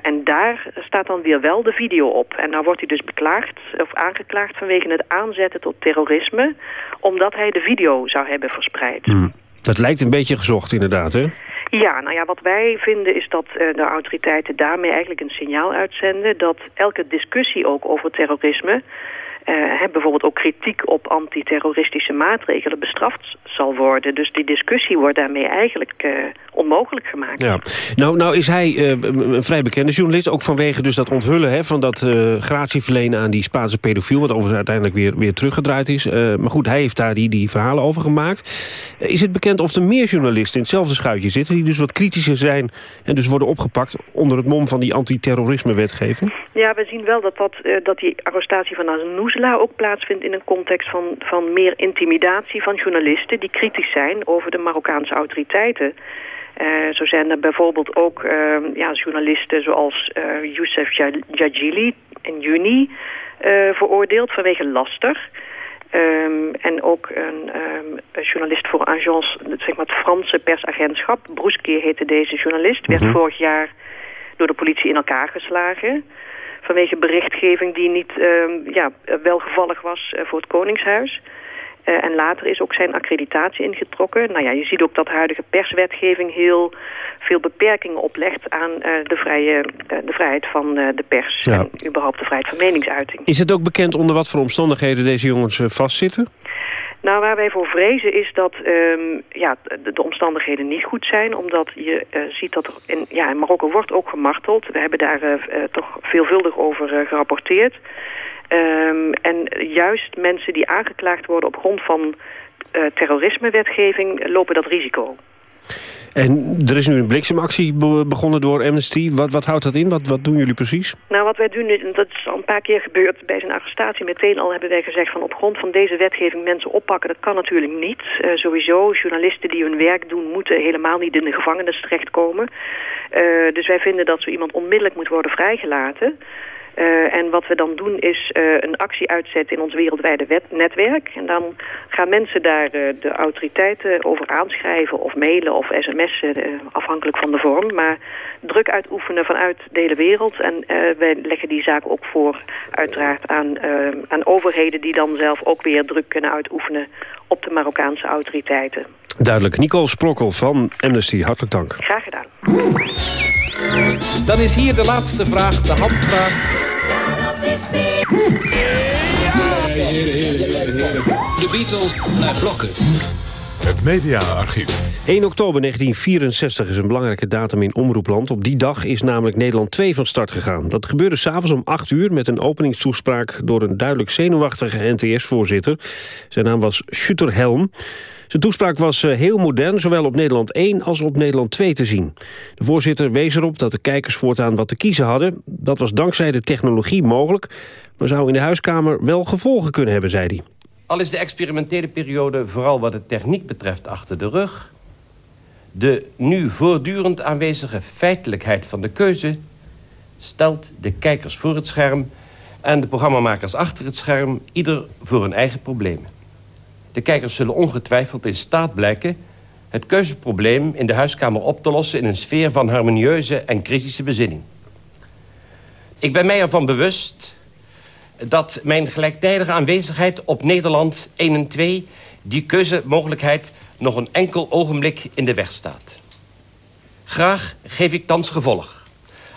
En daar staat dan weer wel de video op. En nou wordt hij dus beklaagd of aangeklaagd vanwege het aanzetten tot terrorisme... omdat hij de video zou hebben verspreid. Mm. Dat lijkt een beetje gezocht inderdaad, hè? Ja, nou ja, wat wij vinden is dat uh, de autoriteiten daarmee eigenlijk een signaal uitzenden... dat elke discussie ook over terrorisme... Uh, bijvoorbeeld ook kritiek op antiterroristische maatregelen bestraft zal worden. Dus die discussie wordt daarmee eigenlijk uh, onmogelijk gemaakt. Ja. Nou, nou is hij uh, een vrij bekende journalist, ook vanwege dus dat onthullen hè, van dat gratie verlenen aan die Spaanse pedofiel, wat overigens uiteindelijk weer, weer teruggedraaid is. maar goed, hij heeft daar die, die verhalen over gemaakt. is het bekend of er meer journalisten in hetzelfde schuitje zitten, die dus wat kritischer zijn en dus worden opgepakt onder het mom van die antiterrorisme-wetgeving? Ja, we zien wel dat, dat, dat die arrestatie van Azanouz ook plaatsvindt in een context van, van meer intimidatie van journalisten... die kritisch zijn over de Marokkaanse autoriteiten. Uh, zo zijn er bijvoorbeeld ook uh, ja, journalisten zoals uh, Youssef Jajili in juni veroordeeld vanwege laster... Um, en ook een, um, een, journalist voor Agence, zeg maar het Franse persagentschap. Broeskier heette deze journalist. Werd mm -hmm. vorig jaar door de politie in elkaar geslagen vanwege berichtgeving die niet uh, ja, welgevallig was uh, voor het Koningshuis. Uh, en later is ook zijn accreditatie ingetrokken. Nou ja, je ziet ook dat de huidige perswetgeving heel veel beperkingen oplegt aan uh, de, vrije, uh, de vrijheid van de pers. Ja. En überhaupt de vrijheid van meningsuiting. Is het ook bekend onder wat voor omstandigheden deze jongens vastzitten? Nou, waar wij voor vrezen is dat um, ja, de, de, omstandigheden niet goed zijn. Omdat je uh, ziet dat er in, ja, in Marokko wordt ook gemarteld. We hebben daar uh, toch veelvuldig over uh, gerapporteerd. Um, en juist mensen die aangeklaagd worden op grond van terrorismewetgeving lopen dat risico. En er is nu een bliksemactie begonnen door Amnesty. Wat, wat houdt dat in? Wat, wat doen jullie precies? Nou, wat wij doen, dat is al een paar keer gebeurd bij zijn arrestatie. Meteen al hebben wij gezegd van op grond van deze wetgeving mensen oppakken. Dat kan natuurlijk niet. Uh, sowieso, journalisten die hun werk doen moeten helemaal niet in de gevangenis terechtkomen. Uh, dus wij vinden dat zo iemand onmiddellijk moet worden vrijgelaten. Uh, en wat we dan doen is uh, een actie uitzetten in ons wereldwijde netwerk. En dan gaan mensen daar uh, de autoriteiten over aanschrijven of mailen of sms'en, afhankelijk van de vorm. Maar druk uitoefenen vanuit de hele wereld. En wij leggen die zaak ook voor uiteraard aan, aan overheden die dan zelf ook weer druk kunnen uitoefenen op de Marokkaanse autoriteiten. Duidelijk. Nicole Sprokkel van Amnesty, hartelijk dank. Graag gedaan. Dan is hier de laatste vraag, de handvraag. De Beatles naar blokken. Het mediaarchief. 1 oktober 1964 is een belangrijke datum in Omroepland. Op die dag is namelijk Nederland 2 van start gegaan. Dat gebeurde s'avonds om 8 uur met een openingstoespraak... door een duidelijk zenuwachtige NTS-voorzitter. Zijn naam was Schutter Helm. Zijn toespraak was eh, heel modern, zowel op Nederland 1 als op Nederland 2 te zien. De voorzitter wees erop dat de kijkers voortaan wat te kiezen hadden. Dat was dankzij de technologie mogelijk, maar zou in de huiskamer wel gevolgen kunnen hebben, zei hij. Al is de experimentele periode vooral wat de techniek betreft achter de rug... de nu voortdurend aanwezige feitelijkheid van de keuze... stelt de kijkers voor het scherm en de programmamakers achter het scherm... ieder voor hun eigen problemen. De kijkers zullen ongetwijfeld in staat blijken... het keuzeprobleem in de huiskamer op te lossen... in een sfeer van harmonieuze en kritische bezinning. Ik ben mij ervan bewust dat mijn gelijktijdige aanwezigheid op Nederland 1 en 2... die keuzemogelijkheid nog een enkel ogenblik in de weg staat. Graag geef ik thans gevolg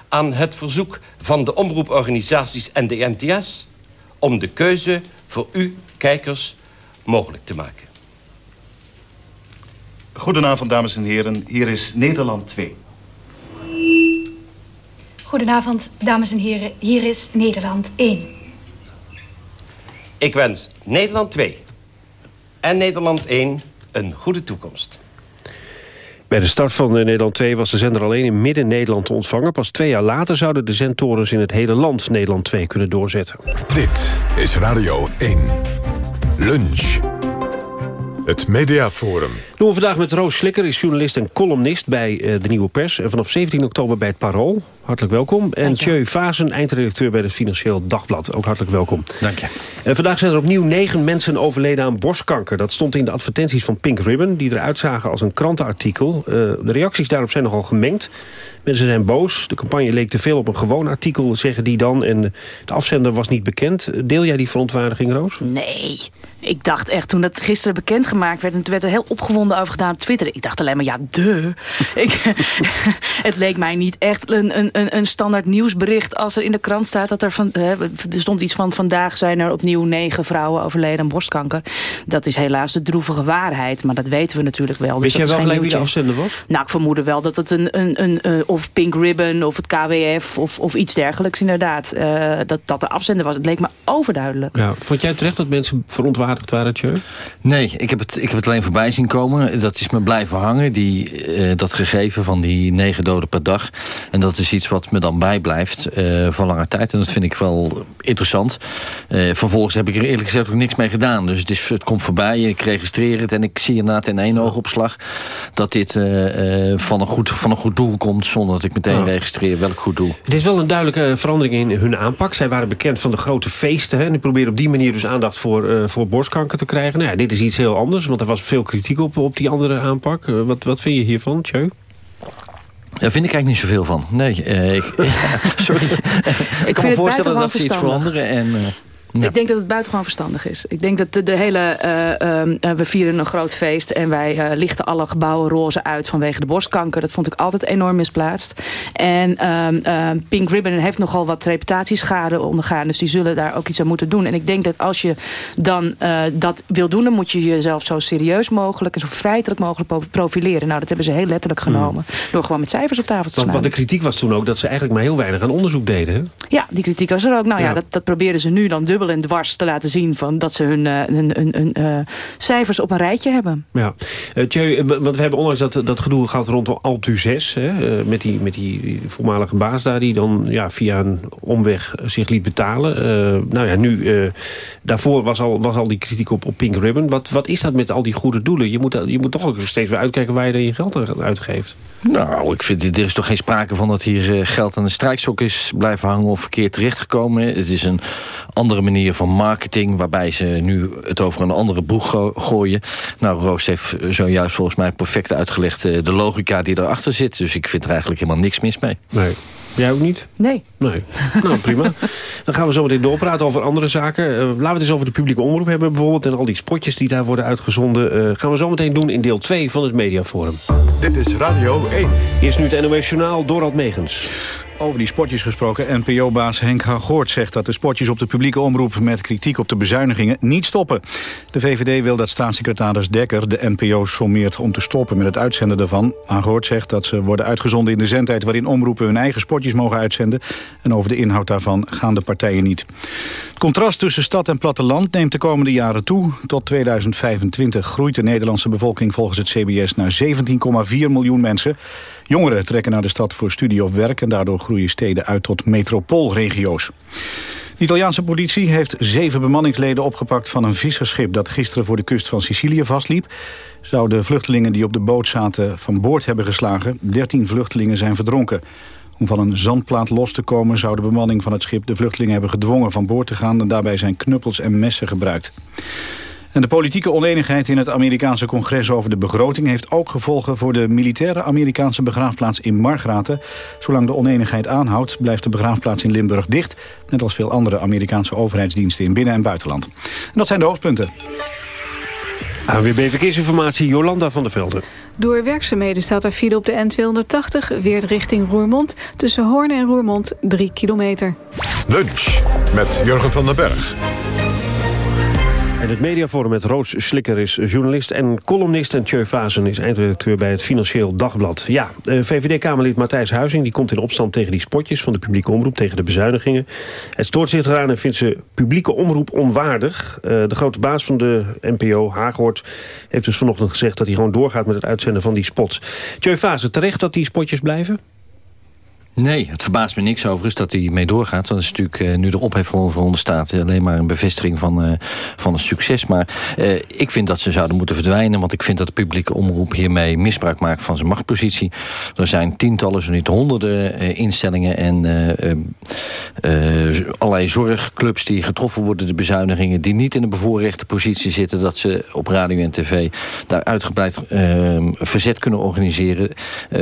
aan het verzoek van de omroeporganisaties en de NTS... om de keuze voor u, kijkers, mogelijk te maken. Goedenavond, dames en heren. Hier is Nederland 2. Goedenavond, dames en heren. Hier is Nederland 1. Ik wens Nederland 2 en Nederland 1 een goede toekomst. Bij de start van Nederland 2 was de zender alleen in Midden-Nederland te ontvangen. Pas twee jaar later zouden de zendtorens in het hele land Nederland 2 kunnen doorzetten. Dit is Radio 1. Lunch. Het Mediaforum. Doen we vandaag met Roos Slikker, is journalist en columnist bij uh, de Nieuwe Pers. En vanaf 17 oktober bij het Parool. Hartelijk welkom. En Tjeu Vazen, eindredacteur bij het Financieel Dagblad. Ook hartelijk welkom. Dank je. En vandaag zijn er opnieuw negen mensen overleden aan borstkanker. Dat stond in de advertenties van Pink Ribbon... die eruit zagen als een krantenartikel. Uh, de reacties daarop zijn nogal gemengd. Mensen zijn boos. De campagne leek te veel op een gewoon artikel, zeggen die dan. En de afzender was niet bekend. Deel jij die verontwaardiging, Roos? Nee. Ik dacht echt, toen dat gisteren bekendgemaakt werd... en toen werd er heel opgewonden over gedaan op Twitter... ik dacht alleen maar, ja, de. het leek mij niet echt een, een, een standaard nieuwsbericht... als er in de krant staat dat er van... Hè, er stond iets van, vandaag zijn er opnieuw negen vrouwen overleden aan borstkanker. Dat is helaas de droevige waarheid, maar dat weten we natuurlijk wel. Wist dus jij wel gelijk wie de afzender was? Nou, ik vermoedde wel dat het een... een, een, een of Pink Ribbon of het KWF of, of iets dergelijks inderdaad. Uh, dat, dat de afzender was. Het leek me overduidelijk. Ja. Vond jij terecht dat mensen verontwaardigd waren, Tjeu? Nee, ik heb, het, ik heb het alleen voorbij zien komen. Dat is me blijven hangen, die, uh, dat gegeven van die negen doden per dag. En dat is iets wat me dan bijblijft uh, van lange tijd. En dat vind ik wel interessant. vervolgens heb ik er eerlijk gezegd ook niks mee gedaan. Dus het, is, het komt voorbij, ik registreer het... en ik zie inderdaad in één oogopslag... dat dit van, een goed, van een goed doel komt... zonder dat ik meteen registreer welk goed doel. Het is wel een duidelijke verandering in hun aanpak. Zij waren bekend van de grote feesten. Hè, en die proberen op die manier dus aandacht voor, uh, voor borstkanker te krijgen. Nou ja, dit is iets heel anders, want er was veel kritiek op, op die andere aanpak. Uh, wat, wat vind je hiervan, Tjeu? Daar vind ik eigenlijk niet zoveel van. Nee, ik, sorry. ik kan me voorstellen dat ze iets veranderen. En, ja. Ik denk dat het buitengewoon verstandig is. Ik denk dat de, de hele... Uh, uh, we vieren een groot feest en wij uh, lichten alle gebouwen roze uit vanwege de borstkanker. Dat vond ik altijd enorm misplaatst. En ehm, Pink Ribbon heeft nogal wat reputatieschade ondergaan. Dus die zullen daar ook iets aan moeten doen. En ik denk dat als je dan dat wil doen... dan moet je jezelf zo serieus mogelijk en zo feitelijk mogelijk profileren. Nou, dat hebben ze heel letterlijk genomen. Hmm. Door gewoon met cijfers op tafel te slaan. Want de kritiek was toen ook dat ze eigenlijk maar heel weinig aan onderzoek deden. Hè? Ja, die kritiek was er ook. Nou ja, ja dat, dat probeerden ze nu dan dubbel dubbel en dwars te laten zien... Van dat ze hun, hun, hun cijfers op een rijtje hebben. Ja. Tjeu, want we hebben onlangs dat, dat gedoe gehad rondom Altu 6... Hè, met, die, met die voormalige baas daar... die dan ja, via een omweg zich liet betalen. nou ja, nu... daarvoor was al, was al die kritiek op, op Pink Ribbon. Wat, wat is dat met al die goede doelen? Je moet, je moet toch ook steeds weer uitkijken waar je er je geld aan uitgeeft. Nou, ik vind, er is toch geen sprake van dat hier geld aan de strijkstok is blijven hangen of verkeerd terechtgekomen. Het is een andere manier van marketing waarbij ze nu het over een andere boeg gooien. Nou, Roos heeft zojuist volgens mij perfect uitgelegd de logica die erachter zit. Dus ik vind er eigenlijk helemaal niks mis mee. Nee. Jij ook niet? Nee. Nee. Nou, prima. Dan gaan we zo meteen doorpraten over andere zaken. Uh, laten we het eens over de publieke omroep hebben bijvoorbeeld... en al die spotjes die daar worden uitgezonden. Uh, gaan we zo meteen doen in deel 2 van het Mediaforum. Dit is Radio 1. Eerst nu het NOS Journaal, Dorald Megens. Over die spotjes gesproken, NPO-baas Henk Hagoort zegt dat de spotjes op de publieke omroep met kritiek op de bezuinigingen niet stoppen. De VVD wil dat staatssecretaris Dekker de NPO sommeert om te stoppen met het uitzenden ervan. Hagoort zegt dat ze worden uitgezonden in de zendtijd waarin omroepen hun eigen spotjes mogen uitzenden. En over de inhoud daarvan gaan de partijen niet. Het contrast tussen stad en platteland neemt de komende jaren toe. Tot 2025 groeit de Nederlandse bevolking volgens het CBS naar 17,4 miljoen mensen. Jongeren trekken naar de stad voor studie of werk... en daardoor groeien steden uit tot metropoolregio's. De Italiaanse politie heeft zeven bemanningsleden opgepakt van een visserschip... dat gisteren voor de kust van Sicilië vastliep. Zouden vluchtelingen die op de boot zaten van boord hebben geslagen. Dertien vluchtelingen zijn verdronken. Om van een zandplaat los te komen zou de bemanning van het schip de vluchtelingen hebben gedwongen van boord te gaan... en daarbij zijn knuppels en messen gebruikt. En de politieke oneenigheid in het Amerikaanse congres over de begroting... heeft ook gevolgen voor de militaire Amerikaanse begraafplaats in Margraten. Zolang de oneenigheid aanhoudt, blijft de begraafplaats in Limburg dicht... net als veel andere Amerikaanse overheidsdiensten in binnen- en buitenland. En dat zijn de hoofdpunten. ANWB Verkeersinformatie, Jolanda van der Velden. Door werkzaamheden staat er file op de N280, weer richting Roermond. Tussen Hoorn en Roermond 3 kilometer. Lunch met Jurgen van den Berg. En het mediaforum met Roos Slikker is journalist en columnist... en Tjeu Vazen is eindredacteur bij het Financieel Dagblad. Ja, VVD-Kamerlid Matthijs Huizing die komt in opstand tegen die spotjes... van de publieke omroep, tegen de bezuinigingen. Het stoort zich eraan en vindt ze publieke omroep onwaardig. Uh, de grote baas van de NPO, Haaghoort, heeft dus vanochtend gezegd... dat hij gewoon doorgaat met het uitzenden van die spots. Tjeu Vazen, terecht dat die spotjes blijven? Nee, het verbaast me niks overigens dat hij mee doorgaat. Dat is natuurlijk uh, nu de ophef voor onder staat alleen maar een bevestiging van, uh, van het succes. Maar ik vind dat ze zouden moeten verdwijnen. Want ik vind dat de publieke omroep hiermee misbruik maakt van zijn machtpositie. Er zijn tientallen, zo niet honderden instellingen en allerlei zorgclubs die getroffen worden. De bezuinigingen die niet in een bevoorrechte positie zitten. Dat ze op radio en tv daar uitgebreid verzet kunnen organiseren.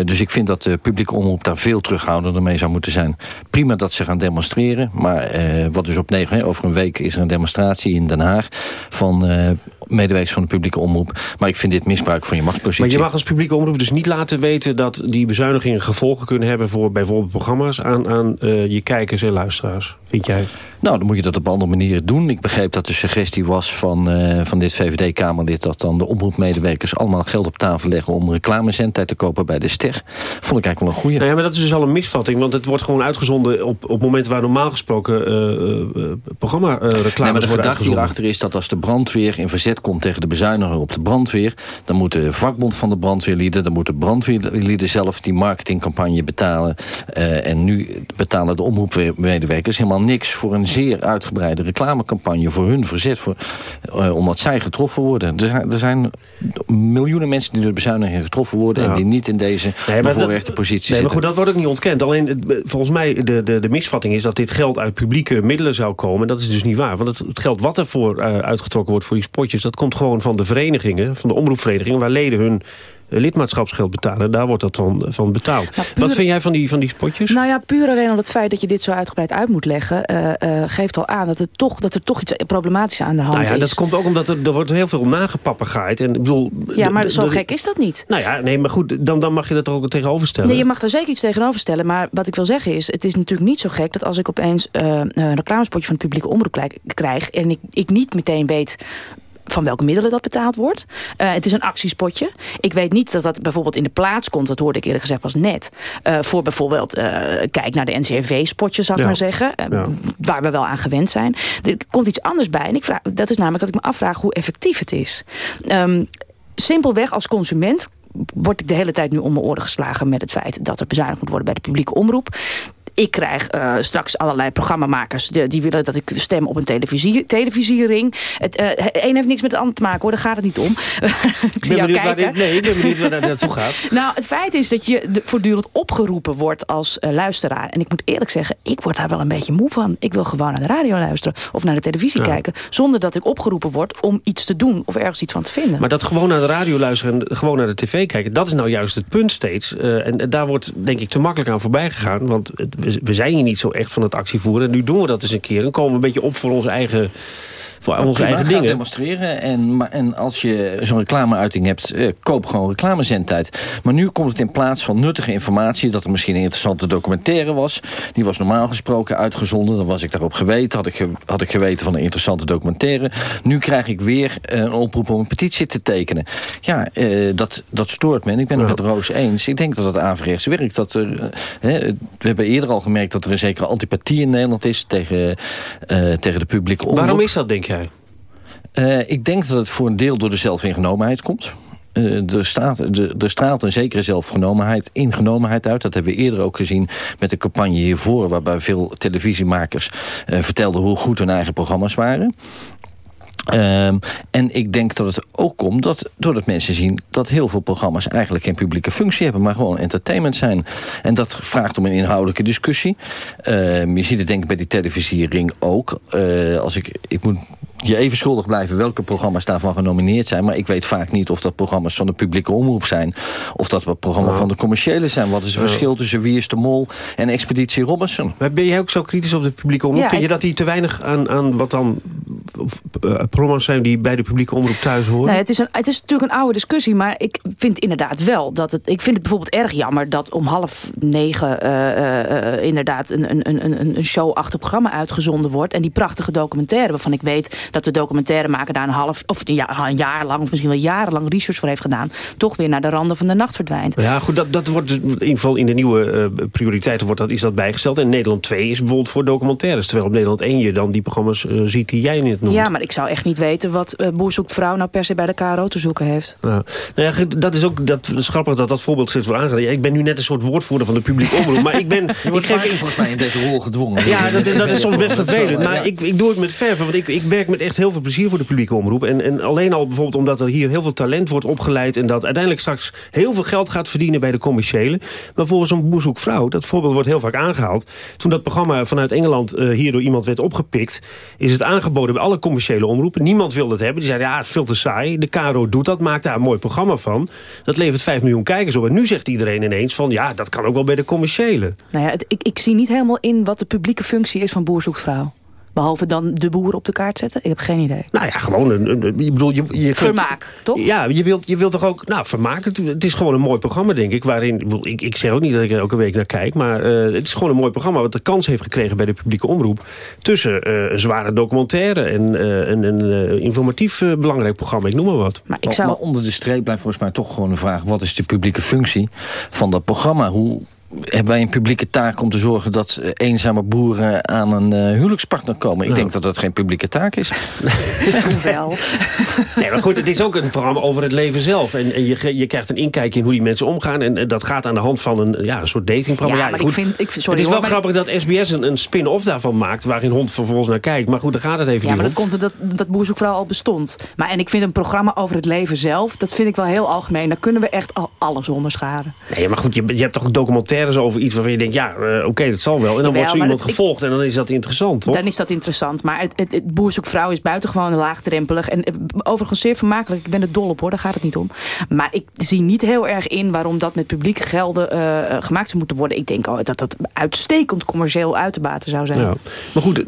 dus ik vind dat de publieke omroep daar veel terughouden ermee zou moeten zijn. Prima dat ze gaan demonstreren. Maar eh, wat dus op 9, over een week is er een demonstratie in Den Haag... van eh, medewerkers van de publieke omroep. Maar ik vind dit misbruik van je machtspositie. Maar je mag als publieke omroep dus niet laten weten... dat die bezuinigingen gevolgen kunnen hebben... voor bijvoorbeeld programma's aan, aan uh, je kijkers en luisteraars, vind jij? Nou, dan moet je dat op andere manieren doen. Ik begreep dat de suggestie was van, uh, van dit VVD-Kamerlid... dat dan de omroepmedewerkers allemaal geld op tafel leggen... om reclamezendtijd te kopen bij de Ster. Vond ik eigenlijk wel een goede. Nou ja, maar dat is dus al een misvatting. Want het wordt gewoon uitgezonden op, op momenten waar normaal gesproken uh, uh, programma-reclames nee, maar de gedachte hierachter is dat als de brandweer in verzet komt... tegen de bezuiniger op de brandweer... dan moet de vakbond van de brandweerlieden... dan moeten de brandweerlieden zelf die marketingcampagne betalen. en nu betalen de omroepmedewerkers helemaal niks... voor een zeer uitgebreide reclamecampagne voor hun verzet. Voor, uh, omdat zij getroffen worden. Er zijn, er zijn, miljoenen mensen die door de bezuinigingen getroffen worden... Ja. en die niet in deze nee, bevoorrechte positie nee, zitten. Maar goed, dat wordt ook niet ontkend. Alleen volgens mij de, de, de misvatting is dat dit geld uit publieke middelen zou komen. Dat is dus niet waar. Want het, het geld wat ervoor uh, uitgetrokken wordt voor die spotjes... dat komt gewoon van de verenigingen, van de omroepverenigingen... waar leden hun lidmaatschapsgeld betalen. Daar wordt dat van, van betaald. Puur, Wat vind jij van die, van die spotjes? Nou ja, puur alleen al het feit dat je dit zo uitgebreid uit moet leggen... Uh, uh, geeft al aan dat, het toch, dat er toch iets problematisch aan de hand nou ja, is. Dat komt ook omdat er, er wordt heel veel nagepapagaaid. En, bedoel, ja, maar zo gek is dat niet. Nou ja, nee, maar goed, dan, dan mag je dat er ook tegenover stellen. Nee, je mag er zeker iets tegenover stellen. Maar wat ik wil zeggen is, het is natuurlijk niet zo gek... dat als ik opeens uh, een reclamespotje van het publieke omroep krijg... en ik, ik niet meteen weet van welke middelen dat betaald wordt. Uh, het is een actiespotje. Ik weet niet dat dat bijvoorbeeld in de plaats komt, dat hoorde ik eerder gezegd pas net, uh, voor bijvoorbeeld, uh, kijk naar de NCRV-spotje, zou ik ja. maar zeggen, ja. waar we wel aan gewend zijn. Er komt iets anders bij en ik vraag, dat is namelijk dat ik me afvraag hoe effectief het is. Um, simpelweg als consument word ik de hele tijd nu om mijn oren geslagen met het feit dat er bezuinigd moet worden bij de publieke omroep. Ik krijg uh, straks allerlei programmamakers die, die, willen dat ik stem op een televisie, televisiering. Het uh, een heeft niks met het ander te maken hoor, daar gaat het niet om. ik zie jou kijken. Dit, nee, ik ben benieuwd waar dat naartoe gaat. nou, het feit is dat je voortdurend opgeroepen wordt als uh, luisteraar. En ik moet eerlijk zeggen, ik word daar wel een beetje moe van. Ik wil gewoon naar de radio luisteren of naar de televisie ja. kijken. Zonder dat ik opgeroepen word om iets te doen of ergens iets van te vinden. Maar dat gewoon naar de radio luisteren en gewoon naar de tv kijken... dat is nou juist het punt steeds. en daar wordt denk ik te makkelijk aan voorbij gegaan. Want we zijn hier niet zo echt van het actievoeren. En nu doen we dat eens een keer. Dan komen we een beetje op voor onze eigen voor onze eigen dingen. demonstreren. En, en als je zo'n reclameuiting hebt, eh, koop gewoon reclamezendtijd. Maar nu komt het in plaats van nuttige informatie... dat er misschien een interessante documentaire was. Die was normaal gesproken uitgezonden. Dan was ik daarop geweten. Had ik, ge, had ik geweten van een interessante documentaire. Nu krijg ik weer eh, een oproep om een petitie te tekenen. Ja, eh, dat, dat stoort me. En ik ben het ja. met Roos eens. Ik denk dat het averechts werkt. Dat er, we hebben eerder al gemerkt dat er een zekere antipathie in Nederland is... tegen, tegen de publieke omroep. Waarom is dat, denk jij? Uh, ik denk dat het voor een deel door de zelfingenomenheid komt. Uh, er, staat, er straalt een zekere zelfgenomenheid, ingenomenheid uit. Dat hebben we eerder ook gezien met de campagne hiervoor... waarbij veel televisiemakers uh, vertelden hoe goed hun eigen programma's waren. Um, en ik denk dat het ook komt dat, doordat mensen zien... dat heel veel programma's eigenlijk geen publieke functie hebben... maar gewoon entertainment zijn. En dat vraagt om een inhoudelijke discussie. Um, je ziet het denk ik bij die televisiering ook. Als ik, ik moet je even schuldig blijven welke programma's daarvan genomineerd zijn. Maar ik weet vaak niet of dat programma's van de publieke omroep zijn. Of dat wat programma's van de commerciële zijn. Wat is het verschil tussen Wie is de Mol en Expeditie Robinson? Maar ben jij ook zo kritisch op de publieke omroep? Ja, Vind je dat die te weinig aan, aan wat dan uh, programma's zijn die bij de publieke omroep thuis horen? Nee, het, is een, het is natuurlijk een oude discussie. Maar ik vind inderdaad wel dat het... Ik vind het bijvoorbeeld erg jammer dat om half negen... Uh, uh, inderdaad een, een, een, een showachtig programma uitgezonden wordt. En die prachtige documentaire waarvan ik weet dat de documentairemaker daar een half of ja, een jaar lang of misschien wel jarenlang research voor heeft gedaan, toch weer naar de randen van de nacht verdwijnt. Ja, goed, dat, dat wordt in ieder geval in de nieuwe uh, prioriteiten wordt dat, is dat bijgesteld. En Nederland 2 is bijvoorbeeld voor documentaires, terwijl op Nederland 1 je dan die programma's uh, ziet die jij net noemt. Ja, maar ik zou echt niet weten wat uh, Boer zoekt vrouw nou per se bij de KRO te zoeken heeft. Ja. Nou ja, dat is ook dat is grappig dat dat voorbeeld zit voor aangegeven. Ja, ik ben nu net een soort woordvoerder van de publieke omroep, maar ik ben... Je wordt ik geef volgens mij in deze rol gedwongen. Ja, dat, dat is soms best vervelend, maar ik, ik doe het met verven, want ik, ik werk met echt heel veel plezier voor de publieke omroep. En, en alleen al bijvoorbeeld omdat er hier heel veel talent wordt opgeleid... en dat uiteindelijk straks heel veel geld gaat verdienen bij de commerciële. Maar volgens een boerzoekvrouw, dat voorbeeld wordt heel vaak aangehaald... toen dat programma vanuit Engeland uh, hier door iemand werd opgepikt... is het aangeboden bij alle commerciële omroepen. Niemand wilde het hebben. Die zeiden, ja, het is veel te saai. De KRO doet dat, maakt daar een mooi programma van. Dat levert 5 miljoen kijkers op. En nu zegt iedereen ineens van, ja, dat kan ook wel bij de commerciële. Nou ja, ik, ik zie niet helemaal in wat de publieke functie is van boerzoekvrouw. Behalve dan de boer op de kaart zetten? Ik heb geen idee. Nou ja, gewoon een... een ik bedoel, je, je vermaak, toch? Ja, je wilt, je wilt toch ook... Nou, vermaak. Het, het is gewoon een mooi programma, denk ik. Waarin, ik, ik zeg ook niet dat ik er elke week naar kijk. Maar uh, het is gewoon een mooi programma... wat de kans heeft gekregen bij de publieke omroep. Tussen uh, een zware documentaire en uh, een, een informatief belangrijk programma. Ik noem maar wat. Maar, ik zou... maar onder de streep blijft volgens mij toch gewoon de vraag... wat is de publieke functie van dat programma? Hoe hebben wij een publieke taak om te zorgen dat eenzame boeren aan een uh, huwelijkspartner komen. Ik ja. denk dat dat geen publieke taak is. Wel. nee, maar goed, het is ook een programma over het leven zelf. En, en je, je krijgt een inkijkje in hoe die mensen omgaan. En, en dat gaat aan de hand van een, ja, een soort datingprogramma. Ja, maar goed, ik vind, ik, sorry, het is wel hoor, grappig dat SBS een, een spin-off daarvan maakt... waarin Hond vervolgens naar kijkt. Maar goed, daar gaat het even ja, niet maar dat komt dat, dat Boerzoekvrouw al bestond. Maar en ik vind een programma over het leven zelf... dat vind ik wel heel algemeen. Daar kunnen we echt al alles onderscharen. Nee, maar goed, je, je hebt toch ook documentaires over iets... waarvan je denkt, ja, uh, oké, okay, dat zal wel. En dan wordt zo iemand gevolgd en dan is dat interessant, toch? Dan is dat interessant. Maar het, het, het boerzoekvrouw is buitengewoon laagdrempelig. En overigens zeer vermakelijk. Ik ben er dol op, hoor. Daar gaat het niet om. Maar ik zie niet heel erg in waarom dat met publieke gelden uh, gemaakt zou moeten worden. Ik denk oh, dat dat uitstekend commercieel uit te baten zou zijn. Ja. Maar goed,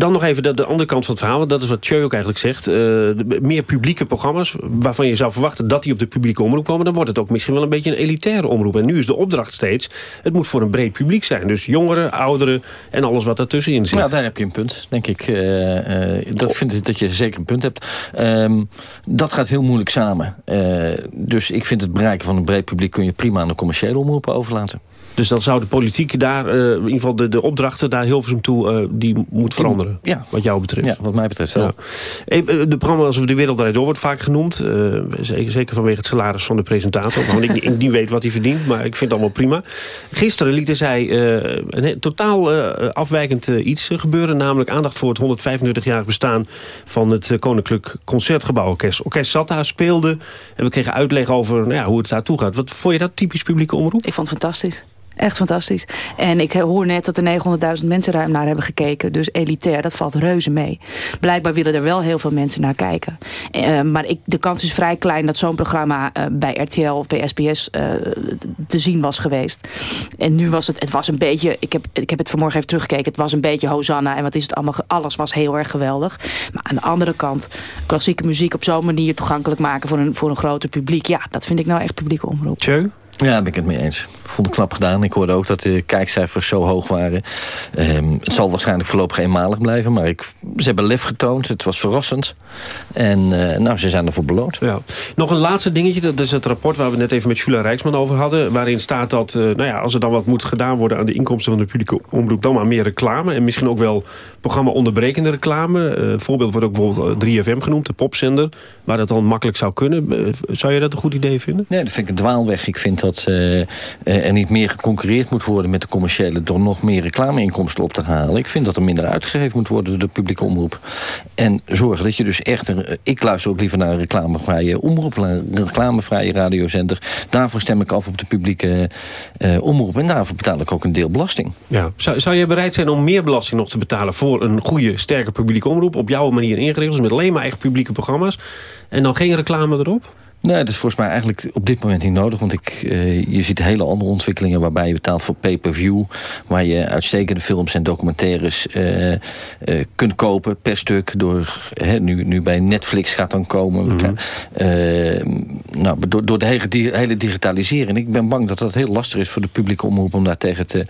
dan nog even de, de andere kant van het verhaal. Dat is wat Tjeu ook eigenlijk zegt. Uh, meer publieke programma's waarvan je zou verwachten dat die op de publieke omroep komen. Dan wordt het ook misschien wel een beetje een elitaire omroep. En nu is de opdracht steeds Het moet voor een breed publiek zijn. Dus jongeren, ouderen en alles wat ertussenin zit. Ja, daar heb je een punt, denk ik. Uh, dat vind ik dat je zeker een punt hebt. Ehm, dat gaat heel moeilijk samen. dus ik vind het bereiken van een breed publiek... kun je prima aan de commerciële omroepen overlaten. Dus dan zou de politiek daar, uh, in ieder geval de, de opdrachten daar Hilversum toe, uh, die moet veranderen. Ja. Wat jou betreft. Ja, wat mij betreft wel. Ja. De programma als De Wereld Door wordt vaak genoemd. Uh, zeker, zeker vanwege het salaris van de presentator. Want ik, ik niet weet wat hij verdient, maar ik vind het allemaal prima. Gisteren lieten zij een totaal afwijkend iets gebeuren. Namelijk aandacht voor het 125-jarig bestaan van het Koninklijk Concertgebouworkest. Orkest zat daar, speelde. En we kregen uitleg over nou ja, hoe het daartoe gaat. Wat vond je dat typisch publieke omroep? Ik vond het fantastisch. Echt fantastisch. En ik hoor net dat er 900.000 mensen ruim naar hebben gekeken. Dus elitair, dat valt reuze mee. Blijkbaar willen er wel heel veel mensen naar kijken. Uh, maar ik, de kans is vrij klein dat zo'n programma uh, bij RTL of bij SBS uh, te zien was geweest. En nu was het, het was een beetje, ik heb, ik heb het vanmorgen even teruggekeken. Het was een beetje Hosanna en wat is het allemaal, alles was heel erg geweldig. Maar aan de andere kant, klassieke muziek op zo'n manier toegankelijk maken voor een, voor een groter publiek. Ja, dat vind ik nou echt publieke omroep. Ja, daar ben ik het mee eens. Vond ik knap gedaan. Ik hoorde ook dat de kijkcijfers zo hoog waren. Um, het zal waarschijnlijk voorlopig eenmalig blijven. Maar ik, ze hebben lef getoond. Het was verrassend. En uh, nou, ze zijn ervoor beloond. Ja. Nog een laatste dingetje. Dat is het rapport waar we net even met Jula Rijksman over hadden. Waarin staat dat uh, nou ja, als er dan wat moet gedaan worden... aan de inkomsten van de publieke omroep... dan maar meer reclame. En misschien ook wel programma-onderbrekende reclame. Uh, voorbeeld wordt ook bijvoorbeeld 3FM genoemd. De popzender. Waar dat dan makkelijk zou kunnen. zou je dat een goed idee vinden? Nee, dat vind ik een dwaalweg. Ik vind dat uh, er niet meer geconcurreerd moet worden met de commerciële... door nog meer reclameinkomsten op te halen. Ik vind dat er minder uitgegeven moet worden door de publieke omroep. En zorgen dat je dus echt... Een, ik luister ook liever naar een reclamevrije omroep... een reclamevrije radiozender. Daarvoor stem ik af op de publieke omroep. En daarvoor betaal ik ook een deel belasting. Ja. Zou, zou je bereid zijn om meer belasting nog te betalen... voor een goede, sterke publieke omroep? Op jouw manier ingeregeld, met alleen maar eigen publieke programma's... en dan geen reclame erop? Nee, dat is volgens mij eigenlijk op dit moment niet nodig. Want ik, uh, je ziet hele andere ontwikkelingen waarbij je betaalt voor pay-per-view. Waar je uitstekende films en documentaires uh, uh, kunt kopen per stuk. Door, nu, nu bij Netflix gaat dan komen. Mm -hmm. nou, door, door de hele, hele digitalisering. Ik ben bang dat dat heel lastig is voor de publieke omroep om daar tegen te,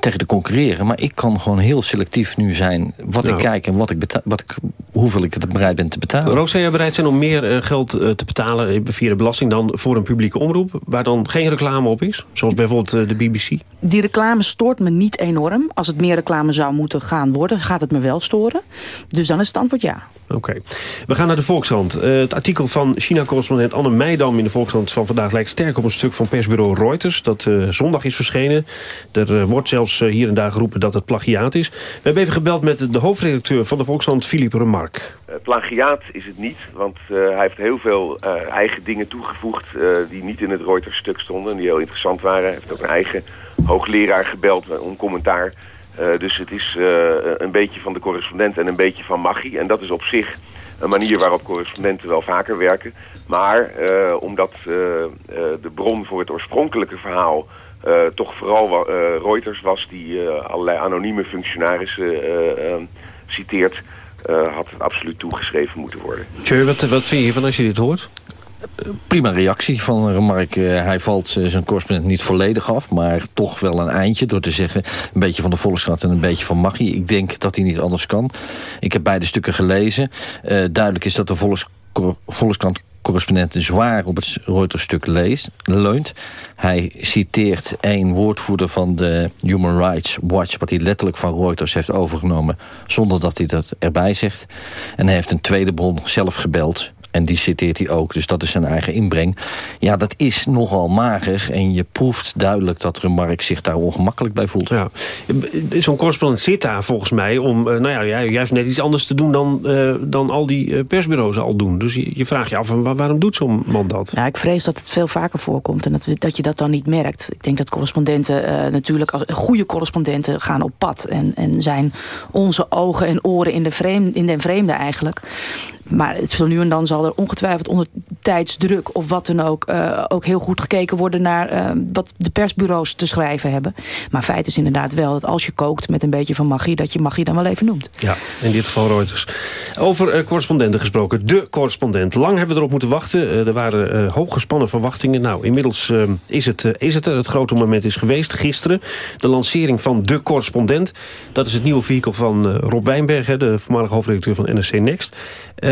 tegen te concurreren. Maar ik kan gewoon heel selectief nu zijn wat nou. ik kijk en wat ik betaal, wat ik, hoeveel ik het bereid ben te betalen. Roos, zou jij bereid zijn om meer geld te te betalen via de belasting dan voor een publieke omroep... waar dan geen reclame op is? Zoals bijvoorbeeld de BBC? Die reclame stoort me niet enorm. Als het meer reclame zou moeten gaan worden, gaat het me wel storen. Dus dan is het antwoord ja. Oké. Okay. We gaan naar de Volkshand. Uh, het artikel van China-correspondent Anne Meidam in de Volkshand van vandaag... lijkt sterk op een stuk van persbureau Reuters... dat uh, zondag is verschenen. Er uh, wordt zelfs hier en daar geroepen dat het plagiaat is. We hebben even gebeld met de hoofdredacteur van de Volkshand, Philippe Remarque. Plagiaat is het niet, want hij heeft heel veel eigen dingen toegevoegd... die niet in het Reuters-stuk stonden, die heel interessant waren. Hij heeft ook een eigen hoogleraar gebeld om commentaar... Dus het is een beetje van de correspondent en een beetje van magie. En dat is op zich een manier waarop correspondenten wel vaker werken. Maar omdat de bron voor het oorspronkelijke verhaal toch vooral Reuters was... die allerlei anonieme functionarissen citeert... had het absoluut toegeschreven moeten worden. Tjeu, wat, wat vind je hiervan als je dit hoort? prima reactie van Remark. Uh, hij valt zijn correspondent niet volledig af, maar toch wel een eindje... door te zeggen een beetje van de Volkskrant en een beetje van Maggie. Ik denk dat hij niet anders kan. Ik heb beide stukken gelezen. Uh, duidelijk is dat de Volks Volkskrant correspondent zwaar op het Reuters-stuk leunt. Hij citeert een woordvoerder van de Human Rights Watch... wat hij letterlijk van Reuters heeft overgenomen... zonder dat hij dat erbij zegt. En hij heeft een tweede bron zelf gebeld... En die citeert hij ook, dus dat is zijn eigen inbreng. Ja, dat is nogal mager. En je proeft duidelijk dat Remark zich daar ongemakkelijk bij voelt. Ja. Zo'n correspondent zit daar volgens mij om nou ja, juist net iets anders te doen... dan, uh, dan al die persbureaus al doen. Dus je, je vraagt je af, waarom doet zo'n man dat? Ja, ik vrees dat het veel vaker voorkomt en dat, dat je dat dan niet merkt. Ik denk dat correspondenten uh, natuurlijk, als, goede correspondenten gaan op pad... En, en zijn onze ogen en oren in de, vreemde, in den vreemde eigenlijk. Maar nu en dan zal er ongetwijfeld onder tijdsdruk of wat dan ook... Uh, ook heel goed gekeken worden naar uh, wat de persbureaus te schrijven hebben. Maar feit is inderdaad wel dat als je kookt met een beetje van magie... dat je magie dan wel even noemt. Ja, in dit geval Reuters. Over uh, correspondenten gesproken. De correspondent. Lang hebben we erop moeten wachten. er waren hooggespannen verwachtingen. Nou, inmiddels is, het, is het er. Het grote moment is geweest. Gisteren de lancering van De Correspondent. Dat is het nieuwe vehikel van Rob Wijnberg... de voormalige hoofdredacteur van NRC Next.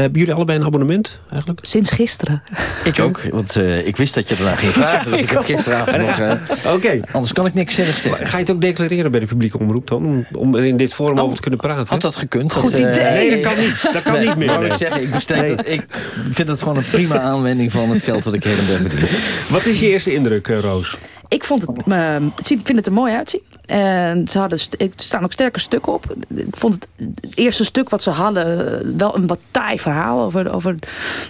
Hebben jullie allebei een abonnement eigenlijk? Sinds gisteren. Ik ook, want uh, ik wist dat je ernaar ging vragen. Dus ik heb gisteravond nog... Uh, Oké. Okay. Anders kan ik niks zinnigs zeggen. Ga je het ook declareren bij de publieke omroep dan? Om, om er in dit forum oh, over te kunnen praten? Had dat gekund? Goed dat, uh, idee. Nee, dat kan niet. Dat kan nee, niet meer. Nee. Ik, zeggen, ik, besteed nee. ik vind het gewoon een prima aanwending van het geld dat ik heden ben verdiend. Wat is je eerste indruk, Roos? Ik vond het, uh, vind het er mooi uitzien. En ze hadden er staan ook sterke stukken op. Ik vond het, het, eerste stuk wat ze hadden wel een wat taai verhaal over, over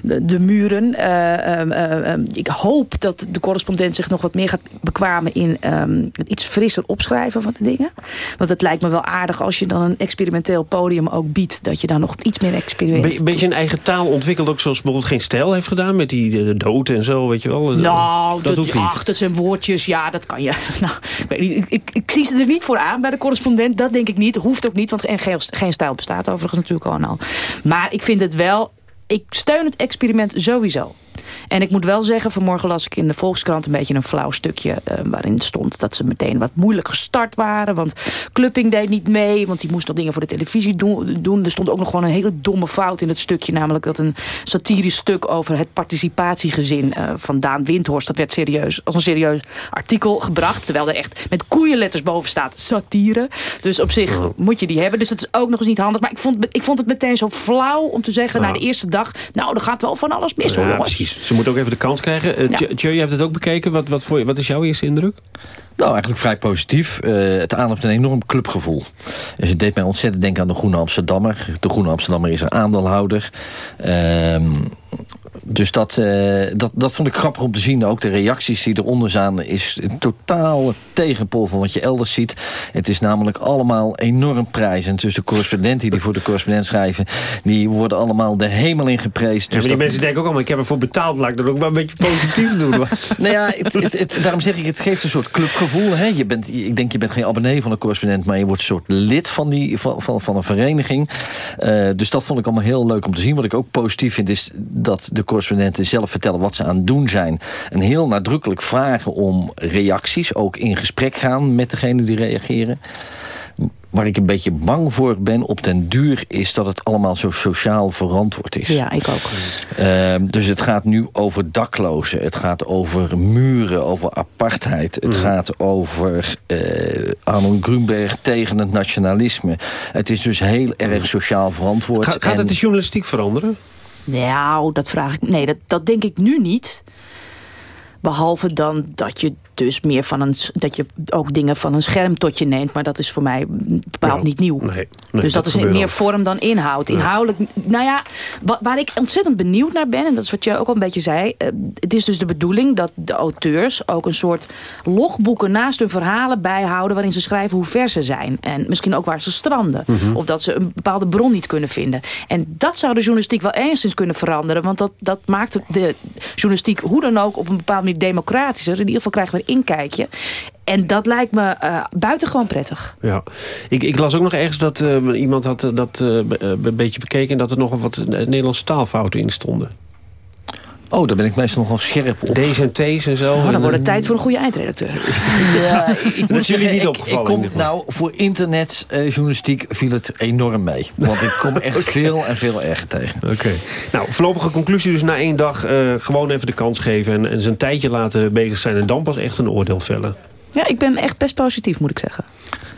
de, de muren. Uh, uh, ik hoop dat de correspondent zich nog wat meer gaat bekwamen in um, het iets frisser opschrijven van de dingen. Want het lijkt me wel aardig als je dan een experimenteel podium ook biedt. Dat je dan nog iets meer experimenteert. Een beetje een eigen taal ontwikkeld ook zoals bijvoorbeeld Geen Stijl heeft gedaan. Met die de dood en zo, weet je wel. Nou, dat, dat hoeft niet. Ach, dat zijn woordjes. Ja, dat kan je. Nou, ik, weet niet, ik, ik, ik zie ze er niet voor aan bij de correspondent. Dat denk ik niet. Hoeft ook niet, want geen, geen stijl bestaat overigens natuurlijk al al. Maar ik vind het wel... Ik steun het experiment sowieso. En ik moet wel zeggen, vanmorgen las ik in de Volkskrant een beetje een flauw stukje... Uh, waarin stond dat ze meteen wat moeilijk gestart waren. Want Clupping deed niet mee, want die moest nog dingen voor de televisie doen. Er stond ook nog gewoon een hele domme fout in het stukje. Namelijk dat een satirisch stuk over het participatiegezin uh, van Daan Windhorst... dat werd serieus, als een serieus artikel gebracht. Terwijl er echt met koeienletters boven staat satire. Dus op zich moet je die hebben. Dus dat is ook nog eens niet handig. Maar ik vond, ik vond het meteen zo flauw om te zeggen... na de eerste dag, nou, er gaat wel van alles mis, hoor, ja, jongens. Precies. Ze moet ook even de kans krijgen. Uh. Tjeu, je hebt het ook bekeken. Wat, wat, voor, wat is jouw eerste indruk? Nou, eigenlijk vrij positief. Uh, het ademt een enorm clubgevoel. Dus het deed mij ontzettend denken aan de Groene Amsterdammer. De Groene Amsterdammer is een aandeelhouder. Uh, dus dat, uh, dat, dat vond ik grappig om te zien. Ook de reacties die eronder staan is een totaal tegenpol van wat je elders ziet. Het is namelijk allemaal enorm prijzen. Dus de correspondenten die voor de correspondent schrijven... die worden allemaal de hemel in geprezen. Dus ja, maar die mensen denken ook allemaal... ik heb ervoor betaald, laat ik dat ook wel een beetje positief doen. nou ja, het, het, het, daarom zeg ik, het geeft een soort clubgevoel. Hè? Je bent, ik denk, je bent geen abonnee van een correspondent... maar je wordt een soort lid van, die, van, van, van een vereniging. Uh, dus dat vond ik allemaal heel leuk om te zien. Wat ik ook positief vind, is dat de correspondenten zelf vertellen wat ze aan het doen zijn. En heel nadrukkelijk vragen om reacties. Ook in gesprek gaan met degene die reageren. Waar ik een beetje bang voor ben op den duur... is dat het allemaal zo sociaal verantwoord is. Ja, ik ook. Uh, dus het gaat nu over daklozen. Het gaat over muren, over apartheid. Het mm. gaat over uh, Arnold Grunberg tegen het nationalisme. Het is dus heel erg sociaal verantwoord. Ga, gaat het de journalistiek veranderen? Nou, dat vraag ik... Nee, dat, dat denk ik nu niet. Behalve dan dat je dus meer van een... dat je ook dingen van een scherm tot je neemt. Maar dat is voor mij bepaald Nou, niet nieuw. Nee, nee, dus dat, is meer vorm dan inhoud. Inhoudelijk, nou ja, wa- waar ik ontzettend benieuwd naar ben... en dat is wat je ook al een beetje zei... eh, het is dus de bedoeling dat de auteurs ook een soort logboeken... naast hun verhalen bijhouden waarin ze schrijven hoe ver ze zijn. En misschien ook waar ze stranden. Mhm. Of dat ze een bepaalde bron niet kunnen vinden. En dat zou de journalistiek wel enigszins kunnen veranderen. Want dat, dat maakt de journalistiek hoe dan ook op een bepaalde manier democratischer. In ieder geval krijgen we inkijkje. En dat lijkt me uh, buitengewoon prettig. Ja, ik, ik las ook nog ergens dat uh, iemand had uh, dat een beetje bekeken... en dat er nog wat Nederlandse taalfouten in stonden. Oh, daar ben ik meestal nogal scherp op. D's en T's en zo. Oh, dan wordt het tijd voor een goede eindredacteur. Ja, ik, ik Dat is jullie niet ik- opgevallen Ik, kom, nou, voor internetjournalistiek viel het enorm mee. Want ik kom echt veel en veel erger tegen. Oké. Nou, voorlopige conclusie dus na één dag eh, gewoon even de kans geven... En, en zijn tijdje laten bezig zijn en dan pas echt een oordeel vellen. Ja, ik ben echt best positief, moet ik zeggen.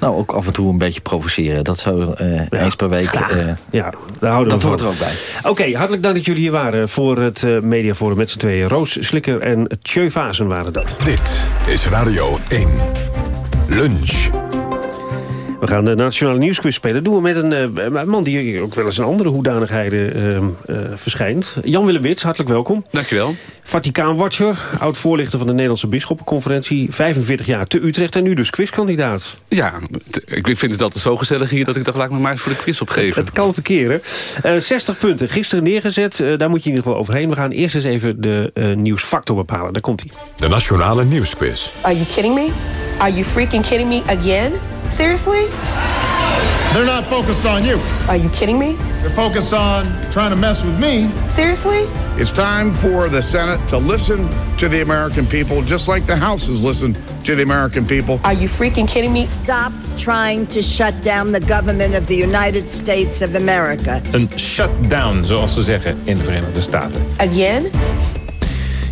Nou, ook af en toe een beetje provoceren. Dat zou eh, eens per week... eh, Ja, daar houden dat we hoort er ook bij. Oké, hartelijk dank dat jullie hier waren voor het eh, Mediaforum met z'n tweeën. Roos Slikker en Tjeu Vazen waren dat. Dit is Radio 1. Lunch. We gaan de Nationale Nieuwsquiz spelen. Dat doen we met een uh, man die ook wel eens in andere hoedanigheden uh, uh, verschijnt. Jan-Willem Wits, hartelijk welkom. Dankjewel. Vaticaanwatcher, oud-voorlichter van de Nederlandse Bisschoppenconferentie. 45 jaar te Utrecht en nu dus quizkandidaat. Ja, ik vind het altijd zo gezellig hier dat ik dacht, laat ik me maar voor de quiz opgeven. Het kan verkeren. 60 punten, gisteren neergezet. daar moet je in ieder geval overheen. We gaan eerst eens even de nieuwsfactor bepalen. Daar komt hij. De Nationale Nieuwsquiz. Are you kidding me? Are you freaking kidding me again? Seriously? They're not focused on you. Are you kidding me? They're focused on trying to mess with me. Seriously? It's time for the Senate to listen to the American people, just like the House has listened to the American people. Are you freaking kidding me? Stop trying to shut down the government of the United States of America. Een shutdown, zoals ze zeggen in de Verenigde Staten. Again?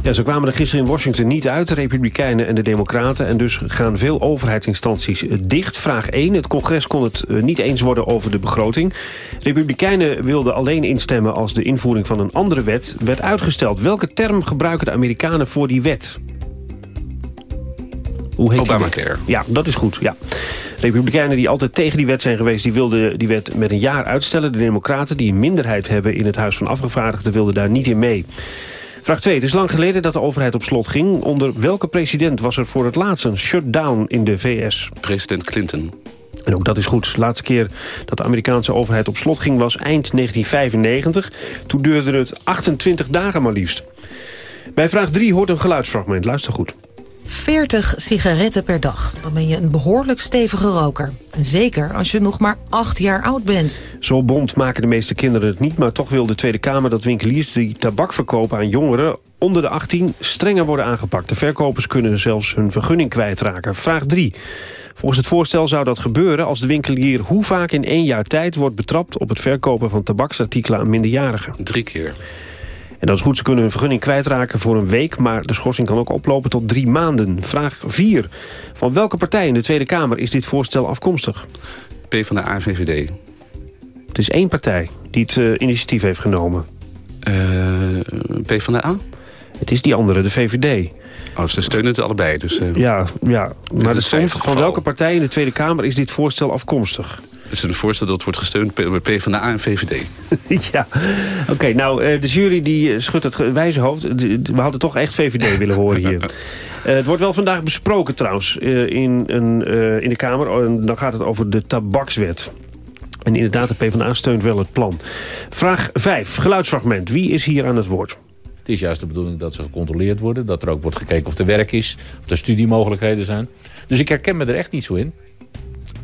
Ja, ze kwamen er gisteren in Washington niet uit, de Republikeinen en de Democraten. En dus gaan veel overheidsinstanties dicht. Vraag 1. Het congres kon het eh, niet eens worden over de begroting. Republikeinen wilden alleen instemmen als de invoering van een andere wet werd uitgesteld. Welke term gebruiken de Amerikanen voor die wet? Hoe heet Obamacare. Ja, dat is goed, ja. Republikeinen die altijd tegen die wet zijn geweest... die wilden die wet met een jaar uitstellen. De democraten, die een minderheid hebben in het Huis van Afgevaardigden... wilden daar niet in mee. Vraag 2. Het is lang geleden dat de overheid op slot ging. Onder welke president was er voor het laatst een shutdown in de VS? President Clinton. En ook dat is goed. De laatste keer dat de Amerikaanse overheid op slot ging was eind 1995. Toen duurde het 28 dagen maar liefst. Bij vraag 3 hoort een geluidsfragment. Luister goed. 40 sigaretten per dag. Dan ben je een behoorlijk stevige roker. En zeker als je nog maar 8 jaar oud bent. Zo bond maken de meeste kinderen het niet... maar toch wil de Tweede Kamer dat winkeliers die tabak verkopen aan jongeren... onder de 18 strenger worden aangepakt. De verkopers kunnen zelfs hun vergunning kwijtraken. Vraag 3. Volgens het voorstel zou dat gebeuren als de winkelier hoe vaak in één jaar tijd wordt betrapt op het verkopen van tabaksartikelen aan minderjarigen. Drie keer. En dat is goed, ze kunnen hun vergunning kwijtraken voor een week... maar de schorsing kan ook oplopen tot drie maanden. Vraag 4. Van welke partij in de Tweede Kamer is dit voorstel afkomstig? P van de AVVD. Het is één partij die het uh, initiatief heeft genomen. Uh, P van de A? Het is die andere, de VVD. Oh, ze steunen het allebei. Dus, uh, ja, ja, maar de stond van welke partij in de Tweede Kamer is dit voorstel afkomstig? Het is een voorstel dat wordt gesteund door PvdA en VVD. ja, oké. nou, de jury die schudt het wijze hoofd. We hadden toch echt VVD willen horen hier. Uh, het wordt wel vandaag besproken trouwens in, een, in de Kamer. En dan gaat het over de tabakswet. En inderdaad, de PvdA steunt wel het plan. Vraag 5, geluidsfragment. Wie is hier aan het woord? Het is juist de bedoeling dat ze gecontroleerd worden. Dat er ook wordt gekeken of er werk is. Of er studiemogelijkheden zijn. Dus ik herken me er echt niet zo in.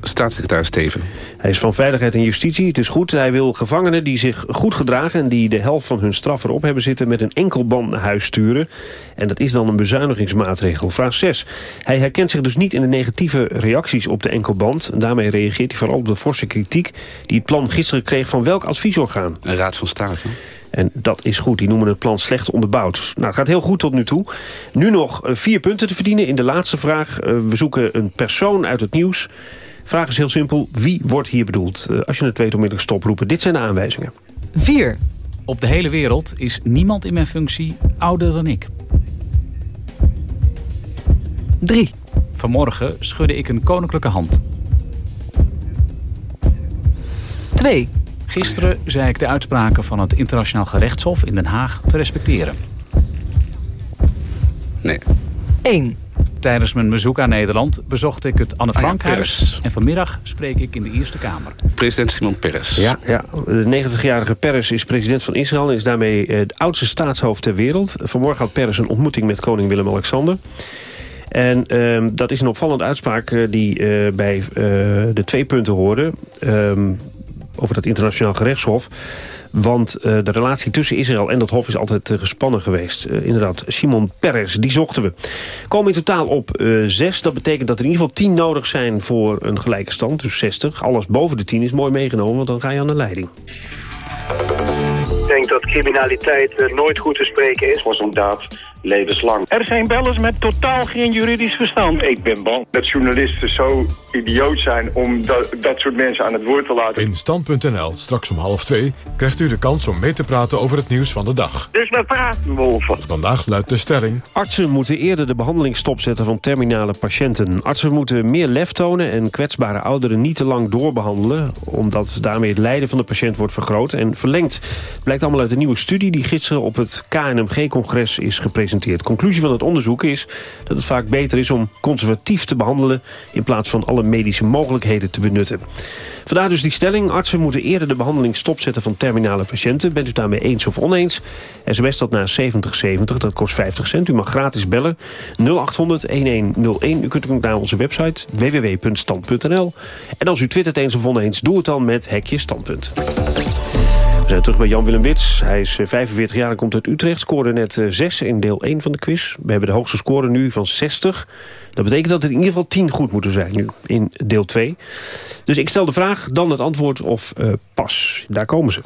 Staatssecretaris Steven. Hij is van Veiligheid en Justitie. Het is goed. Hij wil gevangenen die zich goed gedragen... en die de helft van hun straf erop hebben zitten... met een enkelband naar huis sturen. En dat is dan een bezuinigingsmaatregel. Vraag 6. Hij herkent zich dus niet in de negatieve reacties op de enkelband. En daarmee reageert hij vooral op de forse kritiek... die het plan gisteren kreeg van welk adviesorgaan? Een raad van state. En dat is goed. Die noemen het plan slecht onderbouwd. Nou, het gaat heel goed tot nu toe. Nu nog vier punten te verdienen in de laatste vraag. We zoeken een persoon uit het nieuws... Vraag is heel simpel. Wie wordt hier bedoeld? Uh, als je het weet onmiddellijk stoproepen. Dit zijn de aanwijzingen. 4. Op de hele wereld is niemand in mijn functie ouder dan ik. 3. Vanmorgen schudde ik een koninklijke hand. 2. Gisteren zei ik de uitspraken van het Internationaal Gerechtshof in Den Haag te respecteren. Nee. 1. Tijdens mijn bezoek aan Nederland bezocht ik het Anne Frankhuis. Ah, en vanmiddag spreek ik in de Eerste Kamer. President Simon Peres. Ja, ja. de 90-jarige Peres is president van Israël... en is daarmee het oudste staatshoofd ter wereld. Vanmorgen had Peres een ontmoeting met koning Willem-Alexander. En uh, dat is een opvallende uitspraak uh, die uh, bij de twee punten hoorde... Um, over dat internationaal gerechtshof... Want uh, de relatie tussen Israël en dat hof is altijd uh, gespannen geweest. Uh, inderdaad, Simon Peres, die zochten we. Komen in totaal op zes. Dat betekent dat er in ieder geval tien nodig zijn voor een gelijke stand. Dus 60. Alles boven de tien is mooi meegenomen, want dan ga je aan de leiding. Ik denk dat criminaliteit nooit goed te spreken is. Was een daad levenslang. Er zijn bellers met totaal geen juridisch verstand. Ik ben bang dat journalisten zo idioot zijn om dat, dat soort mensen aan het woord te laten. In Stand.nl, straks om half twee, krijgt u de kans om mee te praten over het nieuws van de dag. Dus we praten, wolven. Vandaag luidt de stelling... Artsen moeten eerder de behandeling stopzetten van terminale patiënten. Artsen moeten meer lef tonen en kwetsbare ouderen niet te lang doorbehandelen... omdat daarmee het lijden van de patiënt wordt vergroot en verlengd. Blijkt allemaal uit een nieuwe studie die gisteren op het KNMG-congres is gepresenteerd. Conclusie van het onderzoek is dat het vaak beter is om conservatief te behandelen... in plaats van alle medische mogelijkheden te benutten. Vandaar dus die stelling. Artsen moeten eerder de behandeling stopzetten van terminale patiënten. Bent u daarmee eens of oneens? SMS dat naar 7070, dat kost 50 cent. U mag gratis bellen. 0800-1101. U kunt ook naar onze website www.stand.nl. En als u twittert eens of oneens, doe het dan met hekje standpunt. We zijn terug bij Jan-Willem Wits. Hij is eh, 45 jaar en komt uit Utrecht. Scoorde net 6 in deel 1 van de quiz. We hebben de hoogste score nu van 60. Dat betekent dat er in ieder geval 10 goed moeten zijn nu in deel 2. Dus ik stel de vraag, dan het antwoord of uh, pas. Daar komen ze.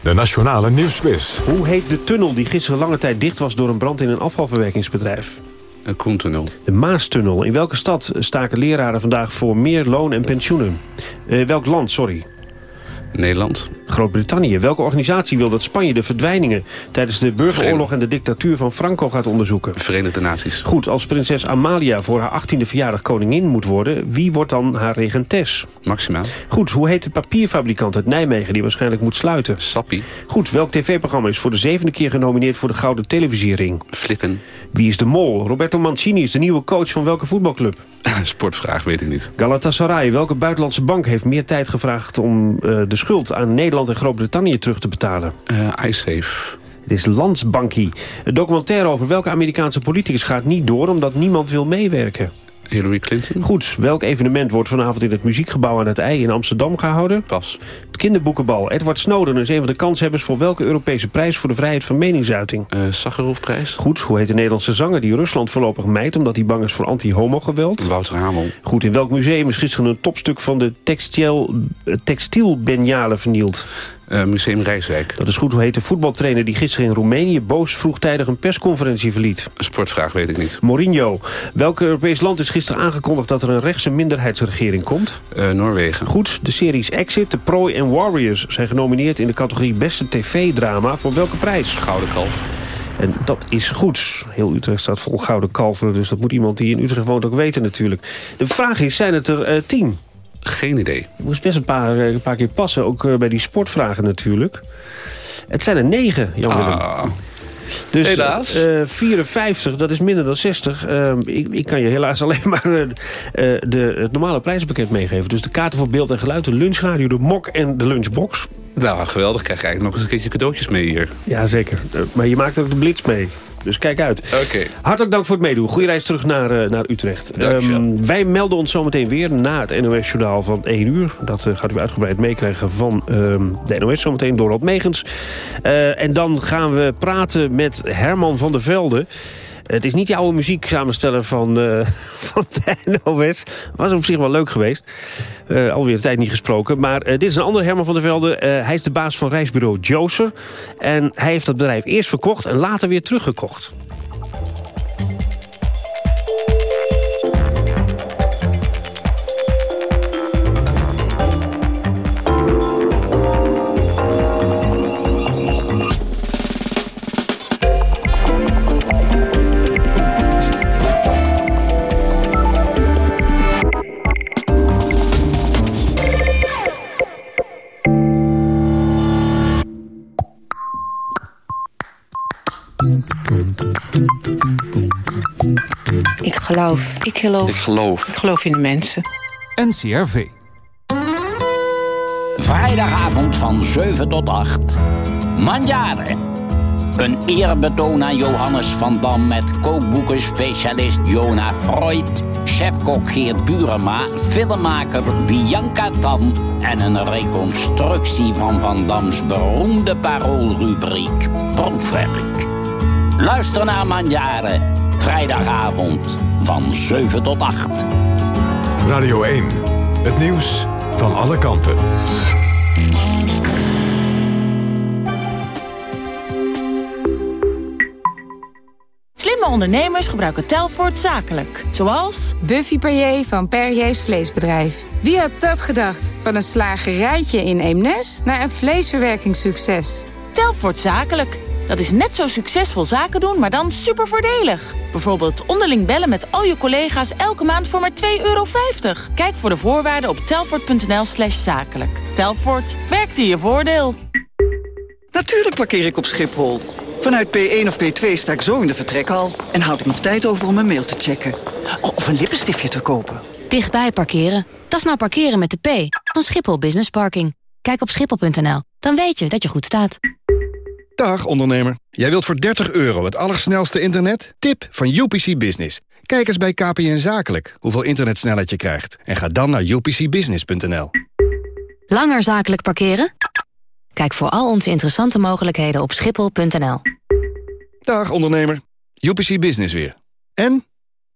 De Nationale Nieuwsquiz. Hoe heet de tunnel die gisteren lange tijd dicht was... door een brand in een afvalverwerkingsbedrijf? Een Koentunnel. De Maastunnel. In welke stad staken leraren vandaag voor meer loon en pensioenen? Uh, welk land, sorry? Nederland. Groot-Brittannië. Welke organisatie wil dat Spanje de verdwijningen... tijdens de burgeroorlog en de dictatuur van Franco gaat onderzoeken? Verenigde Naties. Goed, als prinses Amalia voor haar 18e verjaardag koningin moet worden... wie wordt dan haar regentes? Maxima. Goed, hoe heet de papierfabrikant uit Nijmegen die waarschijnlijk moet sluiten? Sappie. Goed, welk tv-programma is voor de zevende keer genomineerd... voor de Gouden Televisiering? Flikken. Wie is de mol? Roberto Mancini is de nieuwe coach van welke voetbalclub? Sportvraag, weet ik niet. Galatasaray. Welke buitenlandse bank heeft meer tijd gevraagd... om uh, de schuld aan Nederland en Groot-Brittannië terug te betalen? Uh, iSafe. Het is Landsbankie. Het documentaire over welke Amerikaanse politicus gaat niet door... omdat niemand wil meewerken. Hillary Clinton. Goed, welk evenement wordt vanavond in het Muziekgebouw aan het IJ in Amsterdam gehouden? Pas. Het kinderboekenbal. Edward Snowden is een van de kanshebbers voor welke Europese prijs voor de vrijheid van meningsuiting? Uh, Sakharovprijs. Goed, hoe heet de Nederlandse zanger die Rusland voorlopig mijt omdat hij bang is voor anti-homo-geweld? Wouter Hamel. Goed, in welk museum is gisteren een topstuk van de textiel, textielbenjalen vernield? Uh, Museum Rijswijk. Dat is goed. Hoe heet de voetbaltrainer die gisteren in Roemenië boos vroegtijdig een persconferentie verliet? Sportvraag weet ik niet. Mourinho. Welk Europees land is gisteren aangekondigd dat er een rechtse minderheidsregering komt? Uh, Noorwegen. Goed. De series Exit, The Prooi en Warriors zijn genomineerd in de categorie Beste TV-drama. Voor welke prijs? Gouden kalf. En dat is goed. Heel Utrecht staat vol gouden kalveren, dus dat moet iemand die in Utrecht woont ook weten natuurlijk. De vraag is, zijn het er uh, tien? Geen idee. Ik moest best een paar, een paar keer passen, ook uh, bij die sportvragen natuurlijk. Het zijn er negen, Jan ah. Dus helaas. Uh, 54, dat is minder dan 60. Uh, ik, ik, kan je helaas alleen maar uh, de, het normale prijzenpakket meegeven. Dus de kaarten voor beeld en geluid, de lunchradio, de mok en de lunchbox. Nou, geweldig. Krijg je eigenlijk nog eens een keertje cadeautjes mee hier. Ja, zeker. maar je maakt ook de blitz mee. Dus kijk uit. Okay. Hartelijk dank voor het meedoen. Goeie reis terug naar, uh, naar Utrecht. Um, wij melden ons zometeen weer na het NOS-journaal van 1 uur. Dat uh, gaat u uitgebreid meekrijgen van um, de NOS zometeen, Dorot Megens. Uh, en dan gaan we praten met Herman van der Velde. Het is niet de oude muzieksamensteller van, uh, van de. Was op zich wel leuk geweest. Uh, alweer een tijd niet gesproken. Maar uh, dit is een andere Herman van der Velde. hij is de baas van reisbureau Joser. En hij heeft dat bedrijf eerst verkocht en later weer teruggekocht. Geloof. Ik geloof. Ik geloof. Ik geloof in de mensen. NCRV. Vrijdagavond van 7 tot 8. Mandjaren. Een eerbetoon aan Johannes van Dam met kookboekenspecialist Jona Freud... chefkok Geert Burema, filmmaker Bianca Tam... en een reconstructie van Van Dams beroemde paroolrubriek Proefwerk. Luister naar Mandjaren, vrijdagavond van 7 tot 8. Radio 1, het nieuws van alle kanten. ondernemers gebruiken Telfort zakelijk. Zoals... Buffy Perrier van Perriers Vleesbedrijf. Wie had dat gedacht? Van een slagerijtje in Eemnes naar een vleesverwerkingssucces. Telfort zakelijk. Dat is net zo succesvol zaken doen, maar dan super voordelig. Bijvoorbeeld onderling bellen met al je collega's elke maand voor maar 2,50 euro. Kijk voor de voorwaarden op telfort.nl slash zakelijk. Telfort, werkt in je voordeel. Natuurlijk parkeer ik op Schiphol. Vanuit P1 of P2 sta ik zo in de vertrekhal... en houd ik nog tijd over om een mail te checken. Of een lippenstiftje te kopen. Dichtbij parkeren. Dat is nou parkeren met de P van Schiphol Business Parking. Kijk op schiphol.nl, dan weet je dat je goed staat. Dag ondernemer. Jij wilt voor 30 euro het allersnelste internet? Tip van UPC Business. Kijk eens bij KPN Zakelijk hoeveel internetsnelheid je krijgt. En ga dan naar upcbusiness.nl. Langer zakelijk parkeren? Kijk voor al onze interessante mogelijkheden op schiphol.nl. Dag ondernemer. UPC Business weer. En?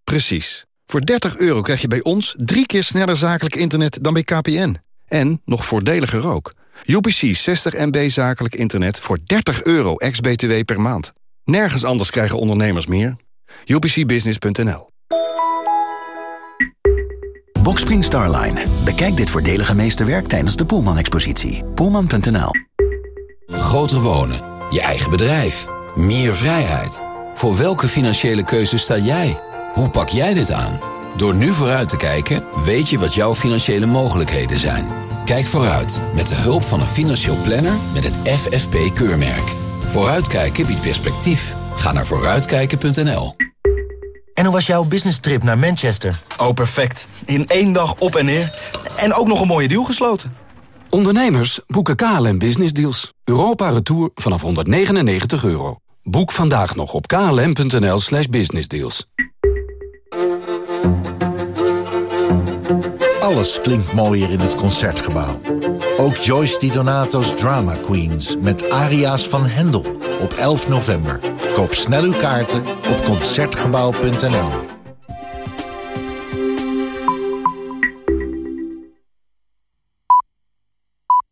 Precies. Voor 30 euro krijg je bij ons drie keer sneller zakelijk internet dan bij KPN. En nog voordeliger ook. UPC 60 MB zakelijk internet voor 30 euro ex-BTW per maand. Nergens anders krijgen ondernemers meer. UPCbusiness.nl Boxspring Starline. Bekijk dit voordelige meesterwerk tijdens de Poelman-expositie. Poelman.nl Groter wonen. Je eigen bedrijf. Meer vrijheid. Voor welke financiële keuze sta jij? Hoe pak jij dit aan? Door nu vooruit te kijken, weet je wat jouw financiële mogelijkheden zijn. Kijk vooruit met de hulp van een financieel planner met het FFP-keurmerk. Vooruitkijken biedt perspectief. Ga naar vooruitkijken.nl. En hoe was jouw business trip naar Manchester? Oh, perfect. In één dag op en neer. En ook nog een mooie deal gesloten. Ondernemers boeken KLM Business Deals. Europa Retour vanaf 199 euro. Boek vandaag nog op klm.nl slash businessdeals. Alles klinkt mooier in het Concertgebouw. Ook Joyce Di Donato's Drama Queens met aria's van Hendel op 11 november. Koop snel uw kaarten op Concertgebouw.nl.